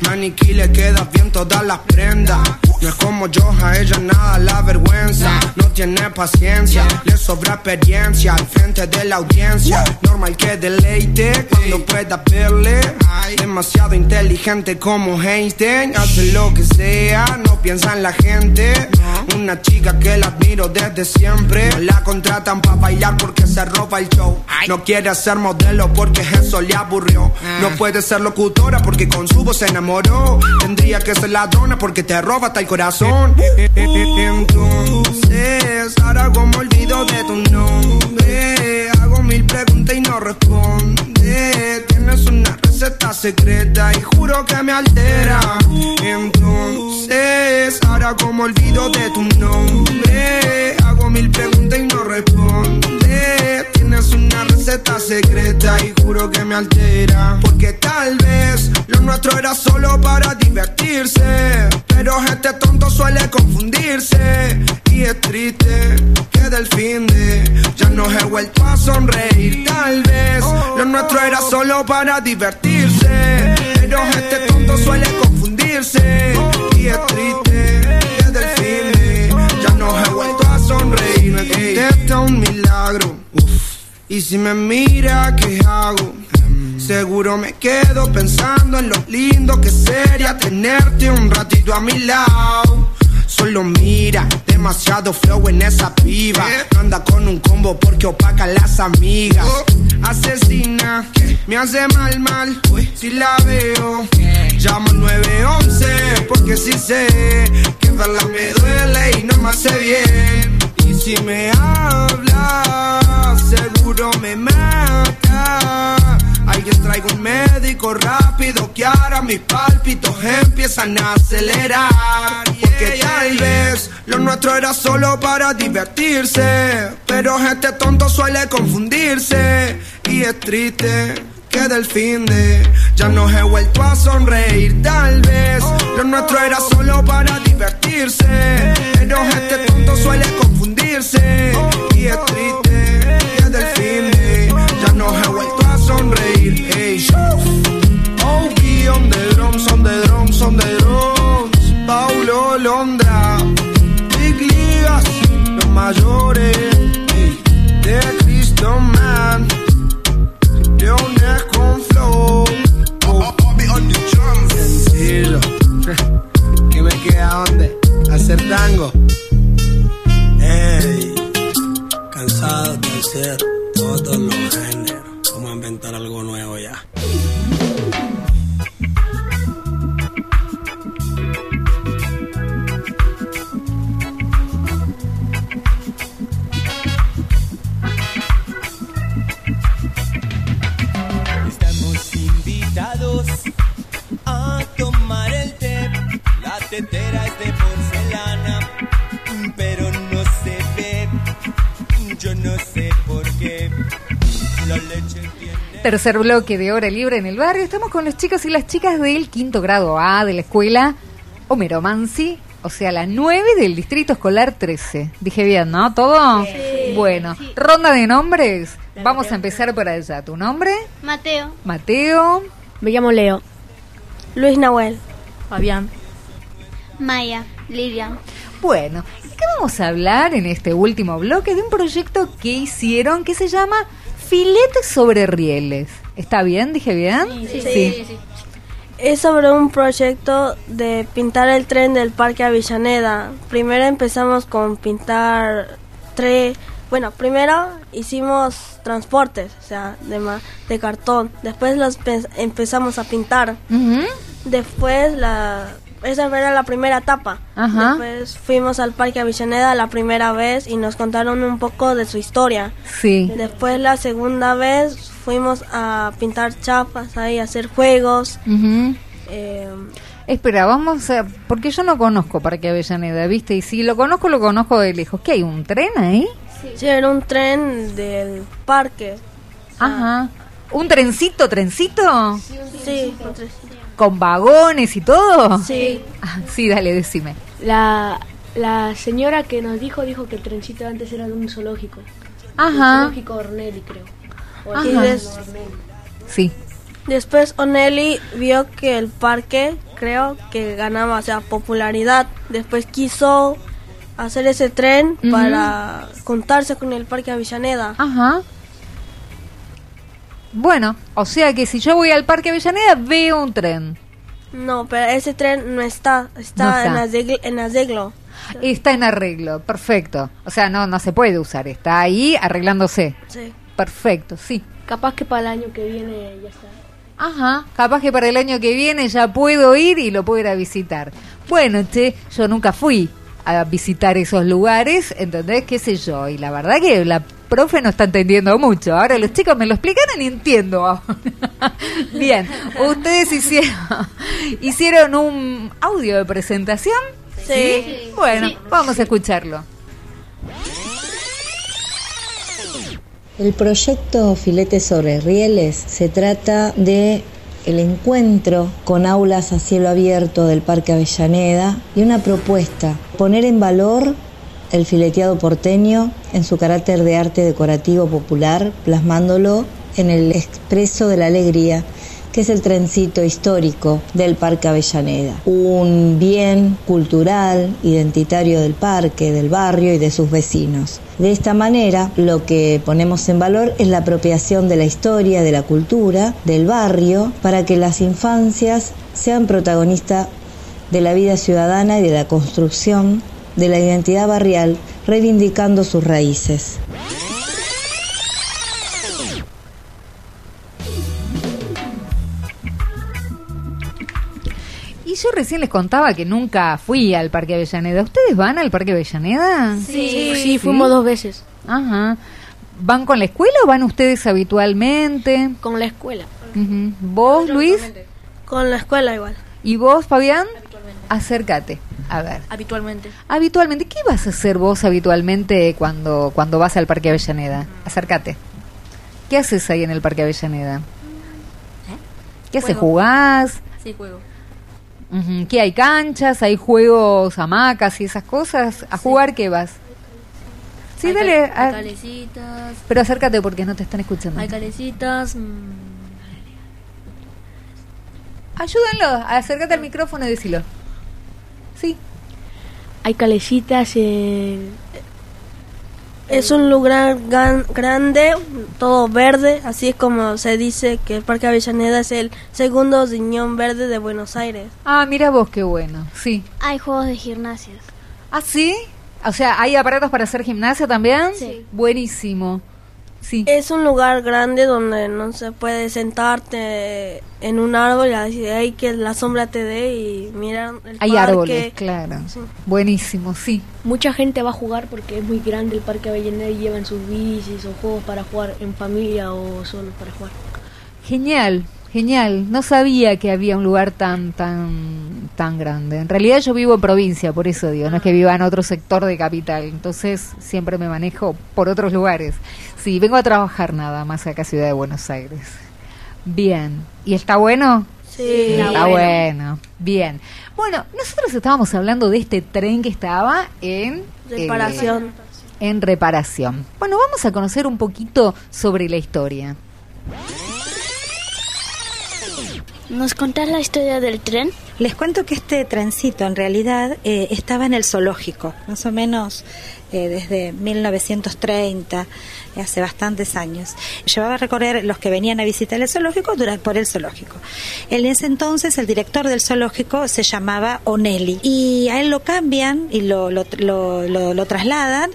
Maniquí le queda bien todas las prendas. No es como yo, a ella nada la vergüenza. Tiene paciencia, le sobra experiencia al frente de la audiencia. Normal que deleite cuando pueda verle. Demasiado inteligente como Einstein. Hace lo que sea, no piensa en la gente. Una chica que la admiro desde siempre. La contratan para bailar porque se roba el show. No quiere ser modelo porque eso le aburrió. No puede ser locutora porque con su voz se enamoró. Tendría que ser ladrona porque te roba hasta el corazón. Entonces, ahora como olvido de tu nombre, hago mil preguntas y no responde. Tienes una receta secreta y juro que me altera. Entonces, ahora como olvido de tu nombre, mil preguntas y no responde. Tienes una receta secreta y juro que me altera. Porque tal vez lo nuestro era solo para divertirse. Pero este tonto suele confundirse. Y es triste que del fin de ya no he vuelto a sonreír. Tal vez lo nuestro era solo para divertirse. Pero este tonto suele confundirse. Y es triste un milagro. Y si me mira, ¿qué hago? Seguro me quedo pensando en lo lindo que sería tenerte un ratito a mi lado. Solo mira, demasiado flow en esa piba. Anda con un combo porque opaca las amigas. Asesina, me hace mal, mal. Si la veo, llamo al 911 porque si sé que verla me duele y no me hace bien. Si me habla, seguro me mata. Alguien traiga un médico rápido que ahora mis pálpitos empiezan a acelerar. Porque tal vez lo nuestro era solo para divertirse. Pero este tonto suele confundirse. Y es triste que del fin de ya no he vuelto a sonreír. Tal vez lo nuestro era solo para divertirse. Pero este tonto suele confundirse. Y es Tercer bloque de hora libre en el barrio. Estamos con los chicos y las chicas del quinto grado A de la escuela Homero Mansi, o sea, la 9 del distrito escolar 13. Dije bien, ¿no? ¿Todo? Bueno, ronda de nombres. Vamos a empezar por allá. ¿Tu nombre? Mateo. Mateo. Me llamo Leo. Luis Nahuel. Fabián. Maya. Lidia. Bueno, ¿y qué vamos a hablar en este último bloque? De un proyecto que hicieron que se llama Filete sobre Rieles. ¿Está bien? ¿Dije bien? Es sobre un proyecto de pintar el tren del Parque Avellaneda. Primero empezamos con pintar tres... Bueno, primero hicimos transportes, o sea, de, ma- de cartón. Después los pe- empezamos a pintar. Después la... Esa era la primera etapa. Ajá. Después fuimos al Parque Avellaneda la primera vez y nos contaron un poco de su historia. Sí. Después la segunda vez fuimos a pintar chapas ahí, a hacer juegos. Eh, Espera, vamos a... Porque yo no conozco Parque Avellaneda, ¿viste? Y si lo conozco, lo conozco de lejos. ¿Qué hay? ¿Un tren ahí? sí, era un tren del parque. Ajá. ¿Un trencito, trencito? Sí, un tren. ¿Con vagones y todo? Sí. Ah, sí, dale, decime. La, la señora que nos dijo, dijo que el trencito antes era de un zoológico. Ajá. El zoológico Ornelli, creo. O el des- Ornelli. Sí. después Onelli vio que el parque, creo que ganaba, o sea, popularidad. Después quiso hacer ese tren para contarse con el Parque Avellaneda. Ajá. Bueno, o sea que si yo voy al Parque Avellaneda, veo un tren. No, pero ese tren no está, está, No está. En, arreglo, en arreglo. Está en arreglo, perfecto. O sea, no, no se puede usar, está ahí arreglándose. Sí. Perfecto, sí. Capaz que para el año que viene ya está. Ajá, capaz que para el año que viene ya puedo ir y lo puedo ir a visitar. Bueno, che, yo nunca fui a visitar esos lugares, ¿entendés? ¿Qué sé yo? Y la verdad que la profe no está entendiendo mucho. Ahora los chicos me lo explicaron y entiendo. ahora. Bien, ustedes hicieron, hicieron un audio de presentación. Sí. Bueno, vamos a escucharlo. El proyecto Filetes sobre Rieles se trata de el encuentro con aulas a cielo abierto del Parque Avellaneda y una propuesta, poner en valor el fileteado porteño en su carácter de arte decorativo popular, plasmándolo en el expreso de la alegría que es el trencito histórico del Parque Avellaneda, un bien cultural, identitario del parque, del barrio y de sus vecinos. De esta manera, lo que ponemos en valor es la apropiación de la historia, de la cultura, del barrio, para que las infancias sean protagonistas de la vida ciudadana y de la construcción de la identidad barrial, reivindicando sus raíces. Y yo recién les contaba que nunca fui al Parque Avellaneda. ¿Ustedes van al Parque Avellaneda? Sí, sí, fuimos dos veces. Ajá. ¿Van con la escuela o van ustedes habitualmente? Con la escuela. ¿Vos, Luis? Con la escuela igual. ¿Y vos, Fabián? Acércate. A ver. Habitualmente. Habitualmente, ¿qué vas a hacer vos habitualmente cuando, cuando vas al Parque Avellaneda? Acércate. ¿Qué haces ahí en el Parque Avellaneda? ¿Qué haces? ¿Jugás? Sí, juego. Ujú. ¿Qué hay canchas? ¿Hay juegos, hamacas y esas cosas? ¿A jugar qué vas? Sí, Hay dale. cal- hay calecitas. pero acércate porque no te están escuchando. Hay calecitas. mm, Ayúdenlo, acércate al micrófono y decilo. Sí. Hay calecitas en... Es un lugar gan- grande, todo verde, así es como se dice que el Parque Avellaneda es el segundo riñón verde de Buenos Aires. Ah, mira vos qué bueno. Sí. Hay juegos de gimnasios. ¿Ah, sí? O sea, ¿hay aparatos para hacer gimnasia también? Sí. Buenísimo. Sí. Es un lugar grande donde no se puede sentarte en un árbol y así hay que la sombra te dé y mirar el Hay parque. árboles, claro. Sí. Buenísimo, sí. Mucha gente va a jugar porque es muy grande el Parque Avellaneda y llevan sus bicis o juegos para jugar en familia o solo para jugar. Genial, genial. No sabía que había un lugar tan, tan, tan grande. En realidad yo vivo en provincia, por eso digo, no es que viva en otro sector de capital. Entonces siempre me manejo por otros lugares. Sí, vengo a trabajar nada más acá, Ciudad de Buenos Aires. Bien. ¿Y está bueno? Sí. Está bueno. Bien. Bueno, nosotros estábamos hablando de este tren que estaba en... Reparación. eh, en reparación. Bueno, vamos a conocer un poquito sobre la historia. ¿Nos contás la historia del tren? Les cuento que este trencito en realidad eh, estaba en el zoológico, más o menos eh, desde 1930, eh, hace bastantes años. Llevaba a recorrer los que venían a visitar el zoológico por el zoológico. En ese entonces el director del zoológico se llamaba Onelli y a él lo cambian y lo- lo trasladan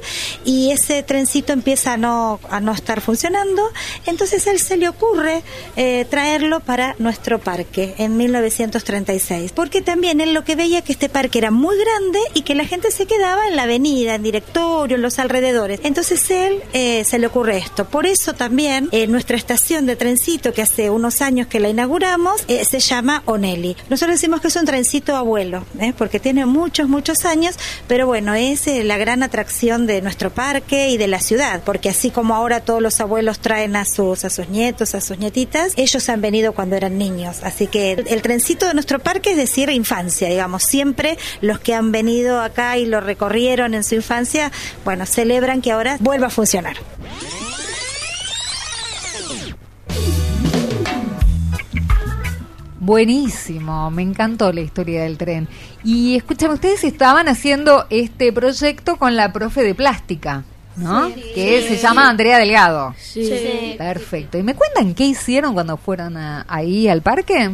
y ese trencito empieza a no, a no estar funcionando, entonces a él se le ocurre eh, traerlo para nuestro parque en 1936, porque también él lo que veía que este parque era muy grande y que la gente se quedaba en la avenida, en directorio, en los alrededores. Entonces él eh, se le ocurre esto. Por eso también eh, nuestra estación de trencito, que hace unos años que la inauguramos, eh, se llama Onelli. Nosotros decimos que es un trencito abuelo, ¿eh? porque tiene muchos, muchos años, pero bueno, es la gran atracción de nuestro parque y de la ciudad, porque así como ahora todos los abuelos traen a sus, a sus nietos, a sus nietitas, ellos han venido cuando eran niños. Así que el, el trencito de nuestro parque es decir infancia, digamos. Siempre los que han venido acá y lo recorrieron en su infancia, bueno, celebran que ahora vuelva a funcionar. Buenísimo, me encantó la historia del tren. Y escúchame, ustedes estaban haciendo este proyecto con la profe de plástica, ¿no? Sí. que Sí. se llama Andrea Delgado. Sí. Sí. Perfecto. ¿Y me cuentan qué hicieron cuando fueron a- ahí al parque?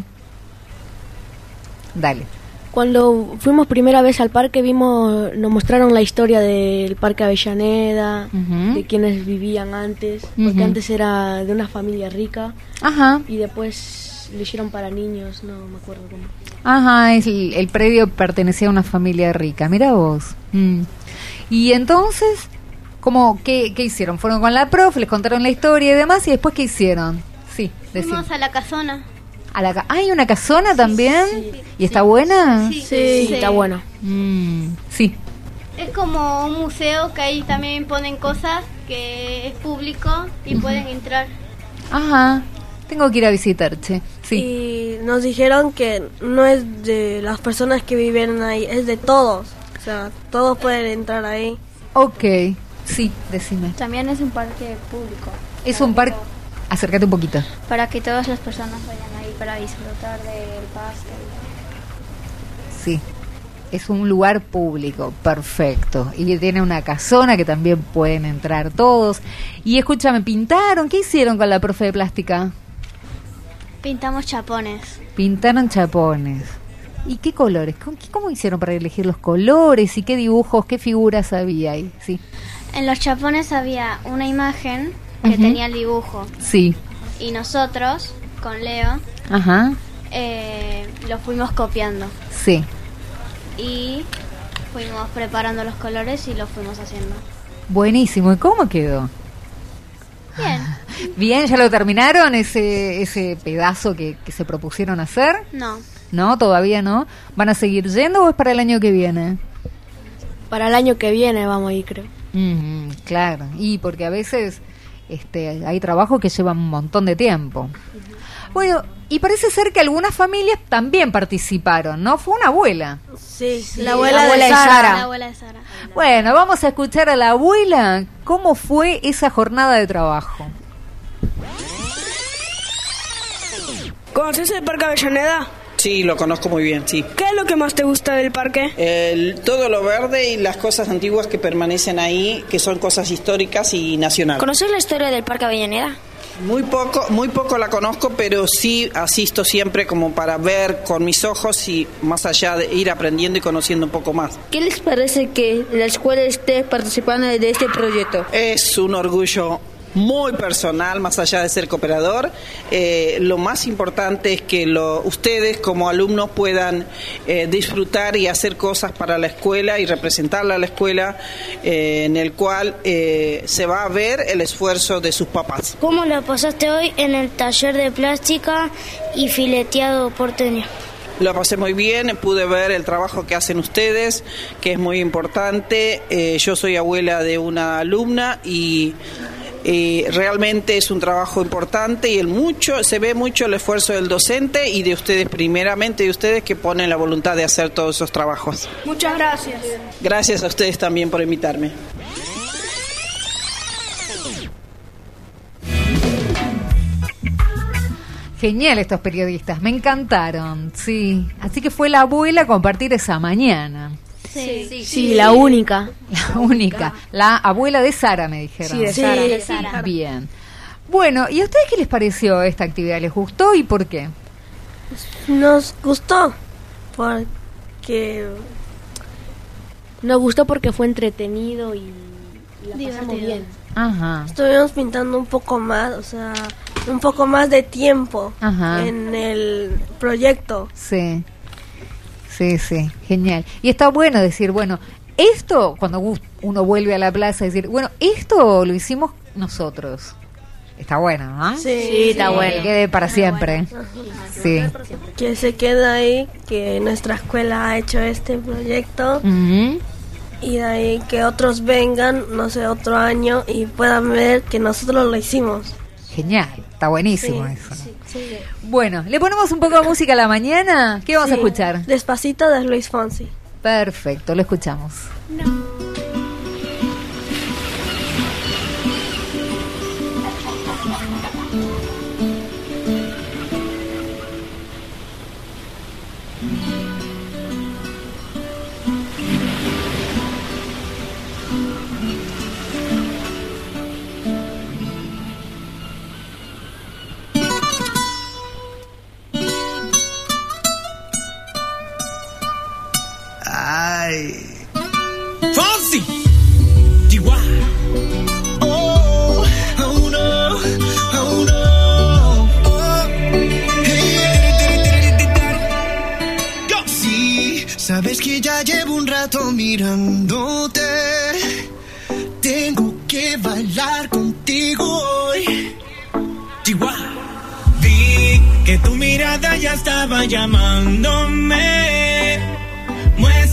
Dale. Cuando fuimos primera vez al parque vimos, nos mostraron la historia del Parque Avellaneda, de quienes vivían antes, porque antes era de una familia rica Ajá. y después lo hicieron para niños, no me acuerdo cómo. Ajá, es el, el predio pertenecía a una familia rica. Mira vos. Mm. Y entonces, ¿cómo, qué, ¿qué hicieron? Fueron con la profe, les contaron la historia y demás, y después, ¿qué hicieron? Sí, decí. Fuimos a la casona. A la ¿Hay una casona también? ¿Y está buena? Sí, Sí, sí. está bueno. Mm, sí. Es como un museo que ahí también ponen cosas que es público y pueden entrar. Ajá. Tengo que ir a visitarte. Sí. Y nos dijeron que no es de las personas que viven ahí, es de todos. O sea, todos pueden entrar ahí. Ok. Sí, decime. También es un parque público. Es un parque... Acércate un poquito. Para que todas las personas vayan ahí para disfrutar del pasto. Sí. Es un lugar público, perfecto. Y que tiene una casona que también pueden entrar todos. Y escúchame, ¿pintaron? ¿Qué hicieron con la profe de plástica? Pintamos chapones. Pintaron chapones. ¿Y qué colores? ¿Cómo, hicieron para elegir los colores? ¿Y qué dibujos, qué figuras había ahí? Sí. En los chapones había una imagen que tenía el dibujo Sí. y nosotros, con Leo, Ajá. eh, lo fuimos copiando Sí. y fuimos preparando los colores y lo fuimos haciendo. Buenísimo. ¿Y cómo quedó? Bien. Bien, ¿ya lo terminaron ese, ese pedazo que, que se propusieron hacer? No. No, todavía no. ¿Van a seguir yendo o es para el año que viene? Para el año que viene vamos a ir, creo. Mm, claro, y porque a veces este, hay trabajos que llevan un montón de tiempo. Bueno, y parece ser que algunas familias también participaron, ¿no? Fue una abuela. Sí, la abuela de La Sara. abuela de Sara. Bueno, vamos a escuchar a la abuela cómo fue esa jornada de trabajo. ¿Conoces el Parque Avellaneda? Sí, lo conozco muy bien, sí. ¿Qué es lo que más te gusta del parque? El- todo lo verde y las cosas antiguas que permanecen ahí, que son cosas históricas y nacionales. ¿Conoces la historia del Parque Avellaneda? Muy poco, muy poco la conozco, pero sí asisto siempre como para ver con mis ojos y más allá de ir aprendiendo y conociendo un poco más. ¿Qué les parece que la escuela esté participando de este proyecto? Es un orgullo muy personal, más allá de ser cooperador. Eh, lo más importante es que lo- ustedes como alumnos puedan eh, disfrutar y hacer cosas para la escuela y representarla a la escuela, eh, en el cual eh, se va a ver el esfuerzo de sus papás. ¿Cómo la pasaste hoy en el taller de plástica y fileteado porteño? Lo pasé muy bien, pude ver el trabajo que hacen ustedes, que es muy importante. Yo soy abuela de una alumna y eh, realmente es un trabajo importante y el mucho se ve mucho el esfuerzo del docente y de ustedes primeramente de ustedes que ponen la voluntad de hacer todos esos trabajos. Muchas gracias. Gracias a ustedes también por invitarme. Genial estos periodistas, me encantaron, sí. Así que fue la abuela a compartir esa mañana. Sí, sí, Sí, la única. La única. La abuela de Sara, me dijeron. Sí, de Sara. Sí, de Sara. Bien. Bueno, ¿y a ustedes qué les pareció esta actividad? ¿Les gustó y por qué? Nos gustó porque Nos gustó porque fue entretenido y, la pasamos bien. Ajá. estuvimos pintando un poco más, o sea, un poco más de tiempo Ajá. en el proyecto. Sí. Sí, sí, genial. Y está bueno decir, bueno, esto, cuando uno vuelve a la plaza, decir, bueno, esto lo hicimos nosotros. Está bueno, ¿no? Sí, está bueno. Que quede para siempre. Sí. Que se queda ahí, que nuestra escuela ha hecho este proyecto y de ahí que otros vengan, no sé, otro año y puedan ver que nosotros lo hicimos. Genial, está buenísimo eso. Bueno, ¿le ponemos un poco de música a la mañana? ¿Qué vamos a escuchar? Despacito de Luis Fonsi. Perfecto, lo escuchamos. Ay. Fonsi. Chihuahua. Oh, oh no, oh no. Oh, hey, Go. Sí, sabes que ya llevo un rato mirándote. Tengo que bailar contigo hoy. Chihuahua. Vi que tu mirada ya estaba llamándome.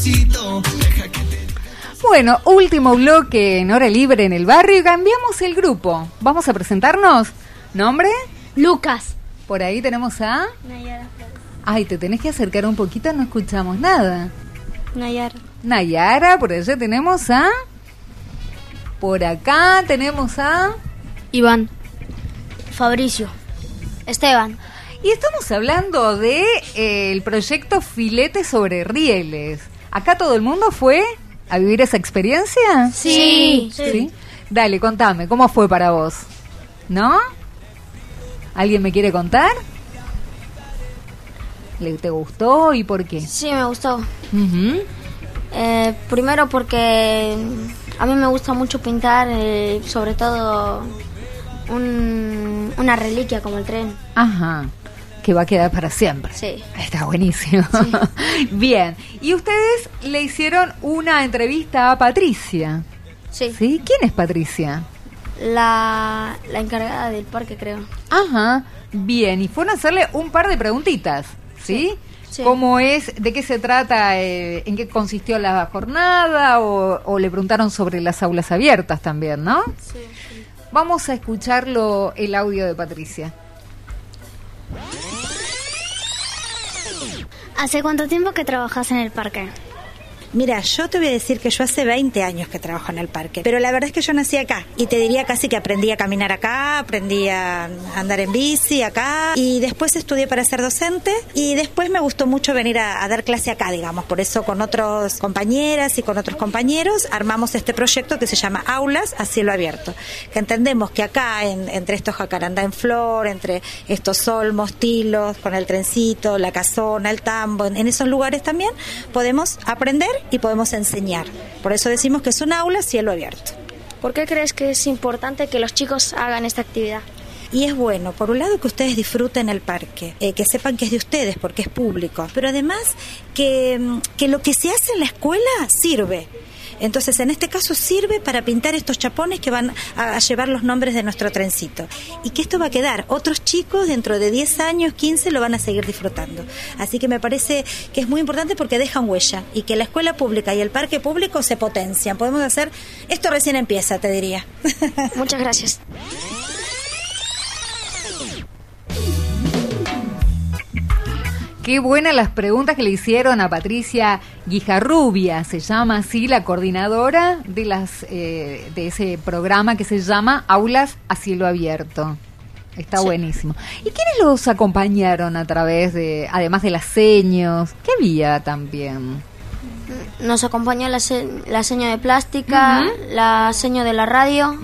despacito. Deja que te Bueno, último bloque en hora libre en el barrio y cambiamos el grupo. Vamos a presentarnos. ¿Nombre? Lucas. Por ahí tenemos a... Ay, te tenés que acercar un poquito, no escuchamos nada. Nayara. Nayara, por allá tenemos a... Por acá tenemos a... Iván. Fabricio. Esteban. Y estamos hablando de eh, el proyecto Filete sobre Rieles. ¿Acá todo el mundo fue a vivir esa experiencia? Sí. ¿Sí? Dale, contame, ¿cómo fue para vos? ¿No? ¿Alguien me quiere contar? ¿Le te gustó y por qué? Sí, me gustó. Eh, primero porque a mí me gusta mucho pintar, eh, sobre todo un- una reliquia como el tren. Ajá, que va a quedar para siempre. Sí. Está buenísimo. Bien, y ustedes le hicieron una entrevista a Patricia. Sí. ¿Sí? ¿Quién es Patricia? La, la encargada del parque, creo. Ajá, bien, y fueron a hacerle un par de preguntitas, ¿sí? Sí. ¿Cómo es, de qué se trata, eh, en qué consistió la jornada o, o le preguntaron sobre las aulas abiertas también, ¿no? Vamos a escucharlo, el audio de Patricia. ¿Hace cuánto tiempo que trabajas en el parque? Mira, yo te voy a decir que yo hace 20 años que trabajo en el parque, pero la verdad es que yo nací acá y te diría casi que aprendí a caminar acá, aprendí a andar en bici acá y después estudié para ser docente y después me gustó mucho venir a, dar clase acá, digamos, por eso con otros compañeras y con otros compañeros armamos este proyecto que se llama Aulas a cielo abierto, que entendemos que acá en- entre estos jacarandá en flor, entre estos olmos, tilos, con el trencito, la casona, el tambo, en, en esos lugares también podemos aprender y podemos enseñar. Por eso decimos que es un aula cielo abierto. ¿Por qué crees que es importante que los chicos hagan esta actividad? Y es bueno, por un lado, que ustedes disfruten el parque, eh, que sepan que es de ustedes porque es público, pero además que, mm, que lo que se hace en la escuela sirve. Entonces, en este caso sirve para pintar estos chapones que van a, llevar los nombres de nuestro trencito. Y que esto va a quedar. Otros chicos dentro de 10 años, 15, lo van a seguir disfrutando. Así que me parece que es muy importante porque dejan huella y que la escuela pública y el parque público se potencian. Podemos hacer, esto recién empieza, te diría. Muchas gracias. Qué buenas las preguntas que le hicieron a Patricia Guijarrubia, se llama así la coordinadora de las eh, de ese programa que se llama Aulas a cielo abierto. Está Sí. buenísimo. ¿Y quiénes los acompañaron a través de, además de las seños? ¿Qué había también? Nos acompañó la, se- la seño de plástica, la seño de la radio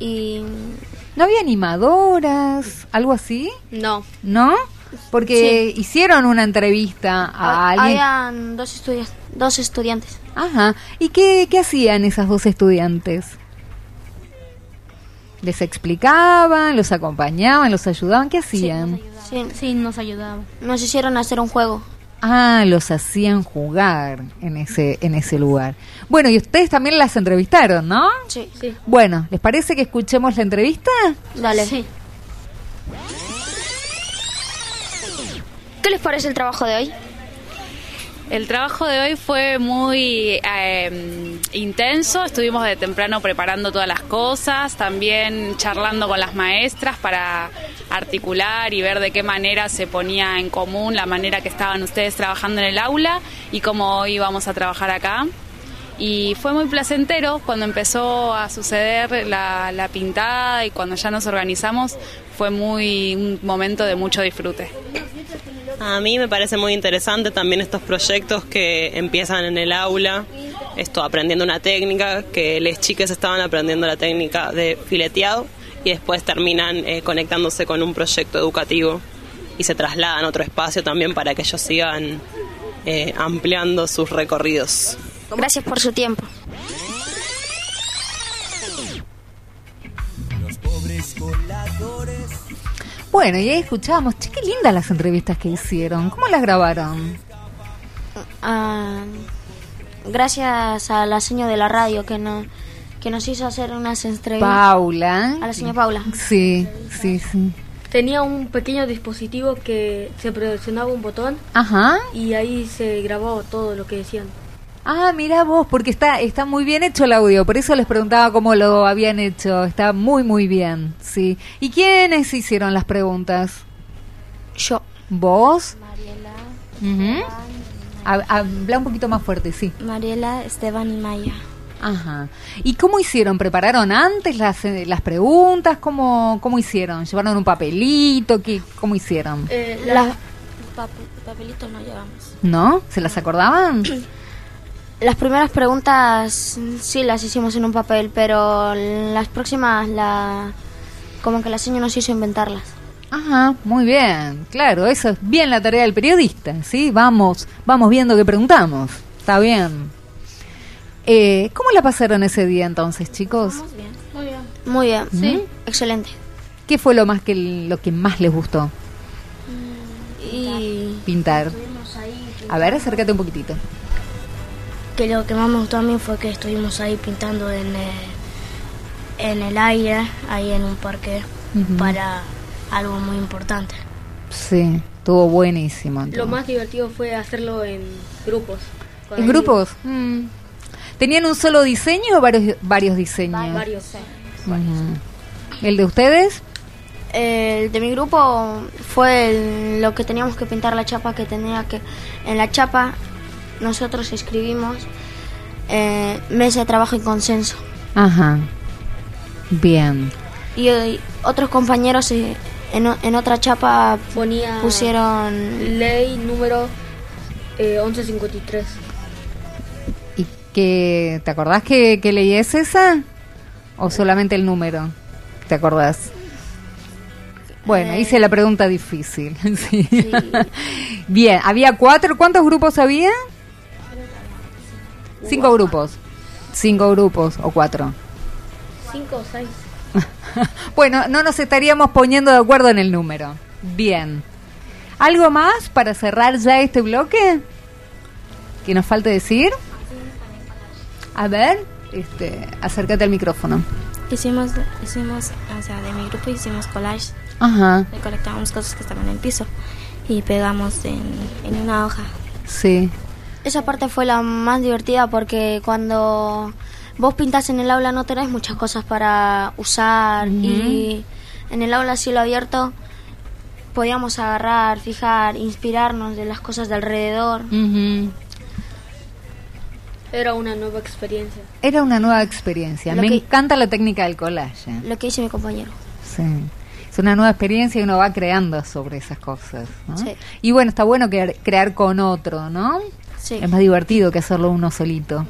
y... ¿No había animadoras? ¿Algo así? No. ¿No? Porque Sí. hicieron una entrevista a Ha- alguien. Habían dos, estudiantes. Ajá. ¿Y qué, qué hacían esas dos estudiantes? ¿Les explicaban, los acompañaban, los ayudaban? ¿Qué hacían? Sí, sí, nos ayudaban. Nos hicieron hacer un juego. Ah, los hacían jugar en ese, en ese lugar. Bueno, y ustedes también las entrevistaron, ¿no? Sí. Bueno, ¿les parece que escuchemos la entrevista? Dale. ¿Qué les parece el trabajo de hoy? El trabajo de hoy fue muy eh, intenso, estuvimos de temprano preparando todas las cosas, también charlando con las maestras para articular y ver de qué manera se ponía en común la manera que estaban ustedes trabajando en el aula y cómo íbamos a trabajar acá. Y fue muy placentero cuando empezó a suceder la, la pintada y cuando ya nos organizamos, fue muy un momento de mucho disfrute. A mí me parece muy interesante también estos proyectos que empiezan en el aula, esto aprendiendo una técnica, que las chicas estaban aprendiendo la técnica de fileteado y después terminan eh, conectándose con un proyecto educativo y se trasladan a otro espacio también para que ellos sigan eh, ampliando sus recorridos. Gracias por su tiempo. Bueno, y ahí escuchábamos, che, qué lindas las entrevistas que hicieron. ¿Cómo las grabaron? Ah, gracias a la señora de la radio que, no, que nos hizo hacer unas entrevistas. Paula. A la señora Paula. Sí, sí, sí. Tenía un pequeño dispositivo que se presionaba un botón Ajá. y ahí se grababa todo lo que decían. Ah, mira vos, porque está, está muy bien hecho el audio, por eso les preguntaba cómo lo habían hecho. Está muy, muy bien, sí. ¿Y quiénes hicieron las preguntas? Yo. ¿Vos? Mariela. Ujú. Ha- Habla un poquito más fuerte, sí. Mariela, Esteban y Maya. Ajá. ¿Y cómo hicieron? ¿Prepararon antes las, eh, las preguntas? ¿Cómo, ¿Cómo hicieron? ¿Llevaron un papelito? ¿Qué, ¿Cómo hicieron? Eh, Las papelitos no llevamos. ¿No? ¿Se las acordaban? Las primeras preguntas sí las hicimos en un papel, pero las próximas la como que la señora nos hizo inventarlas. Ajá, muy bien. Claro, eso es bien la tarea del periodista, ¿sí? Vamos, vamos viendo qué preguntamos. Está bien. Eh, ¿Cómo la pasaron ese día entonces, chicos? Muy bien. Muy bien. Sí. Excelente. ¿Qué fue lo más que lo que más les gustó? Y Pintar. A ver, acércate un poquitito. Que lo que más me gustó a mí fue que estuvimos ahí pintando en, eh, en el aire, ahí en un parque, para algo muy importante. Sí, estuvo buenísimo. Lo más divertido fue hacerlo en grupos. ¿En grupos? Mm. ¿Tenían un solo diseño o varios, varios diseños? Varios. Ujú. ¿El de ustedes? el de mi grupo fue el- lo que teníamos que pintar la chapa que tenía que en la chapa nosotros escribimos eh, mesa de trabajo y consenso Ajá. Bien. y, eh, otros compañeros eh, en, en otra chapa Ponía pusieron ley número eh, 1153. ¿Y qué, te acordás que, que ley es esa? ¿O solamente el número? ¿Te acordás? Bueno, Eh, hice la pregunta difícil. sí. Bien, ¿había cuatro? ¿Cuántos grupos había? Cinco grupos. Cinco grupos o cuatro. Cinco o seis. Bueno, no nos estaríamos poniendo de acuerdo en el número. Bien. ¿Algo más para cerrar ya este bloque? ¿Que nos falte decir? A ver, este, acércate al micrófono. Hicimos, hicimos, o sea, de mi grupo hicimos collage, Ajá, recolectamos cosas que estaban en el piso y pegamos en, en una hoja. sí. Esa parte fue la más divertida porque cuando vos pintás en el aula no tenés muchas cosas para usar y en el aula a cielo abierto podíamos agarrar, fijar, inspirarnos de las cosas de alrededor. Era una nueva experiencia. Era una nueva experiencia. Lo Me que- encanta la técnica del collage. Lo que dice mi compañero. Sí. Es una nueva experiencia y uno va creando sobre esas cosas. ¿no? Sí. Y bueno, está bueno crear, crear con otro, ¿no? Sí. Es más divertido que hacerlo uno solito.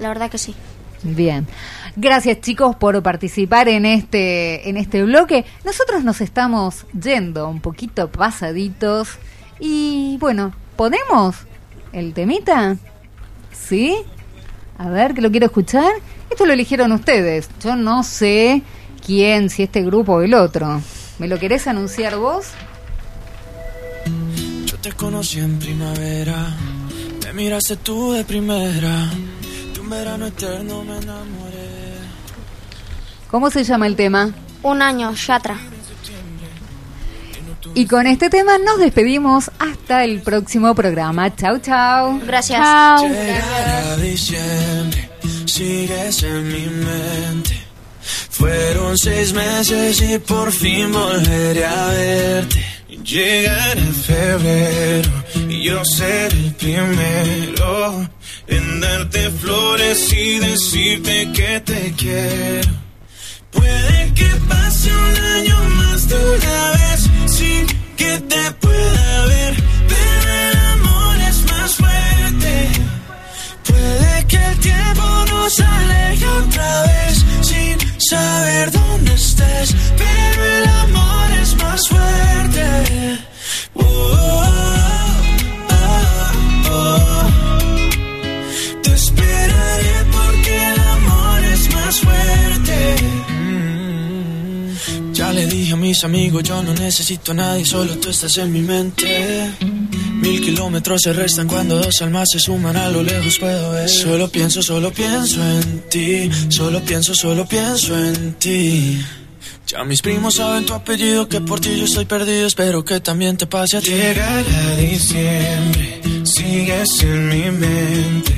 La verdad que sí. Bien. Gracias chicos por participar en este en este bloque. Nosotros nos estamos yendo un poquito pasaditos y bueno, ¿podemos el temita? ¿Sí? A ver, que lo quiero escuchar. Esto lo eligieron ustedes. Yo no sé quién, si este grupo o el otro. ¿Me lo querés anunciar vos? Yo te conocí en primavera, me miraste tú de primera, de un verano eterno me enamoré. ¿Cómo se llama el tema? Un año, Yatra. Y con este tema nos despedimos hasta el próximo programa. Chau, chau. Gracias. Llegará diciembre, sigues en mi mente. Fueron seis meses y por fin volveré a verte. Llegará febrero y yo seré el primero en darte flores y decirte que te quiero. Puede que pase un año más de una vez sin que te pueda ver, mis amigos, yo no necesito a nadie, solo tú estás en mi mente. Mil kilómetros se restan cuando dos almas se suman a lo lejos puedo ver. Solo pienso, solo pienso en ti, solo pienso, solo pienso en ti. Ya mis primos saben tu apellido, que por ti yo estoy perdido, espero que también te pase a ti. Llegará diciembre, sigues en mi mente.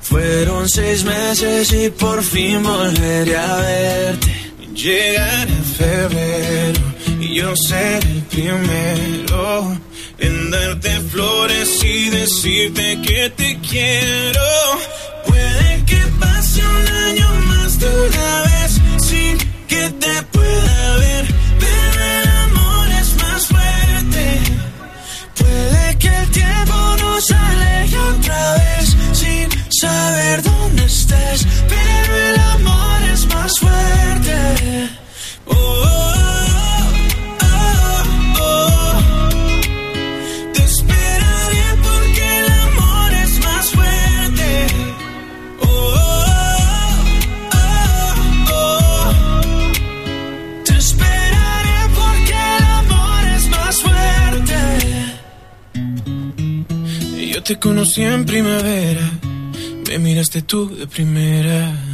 Fueron seis meses y por fin volveré a verte. Llegará febrero y yo seré el primero en darte flores y decirte que te quiero. Puede que pase un año más de una vez sin que te pueda ver, pero el amor es más fuerte. Puede que el tiempo nos aleje otra vez sin saber dónde estés, pero el amor es más fuerte. Oh, oh, oh, oh. Te esperaré porque el amor es más fuerte. Oh, oh, oh, oh. Te esperaré porque el amor es más fuerte. Yo te conocí en primavera, me miraste tú de primera.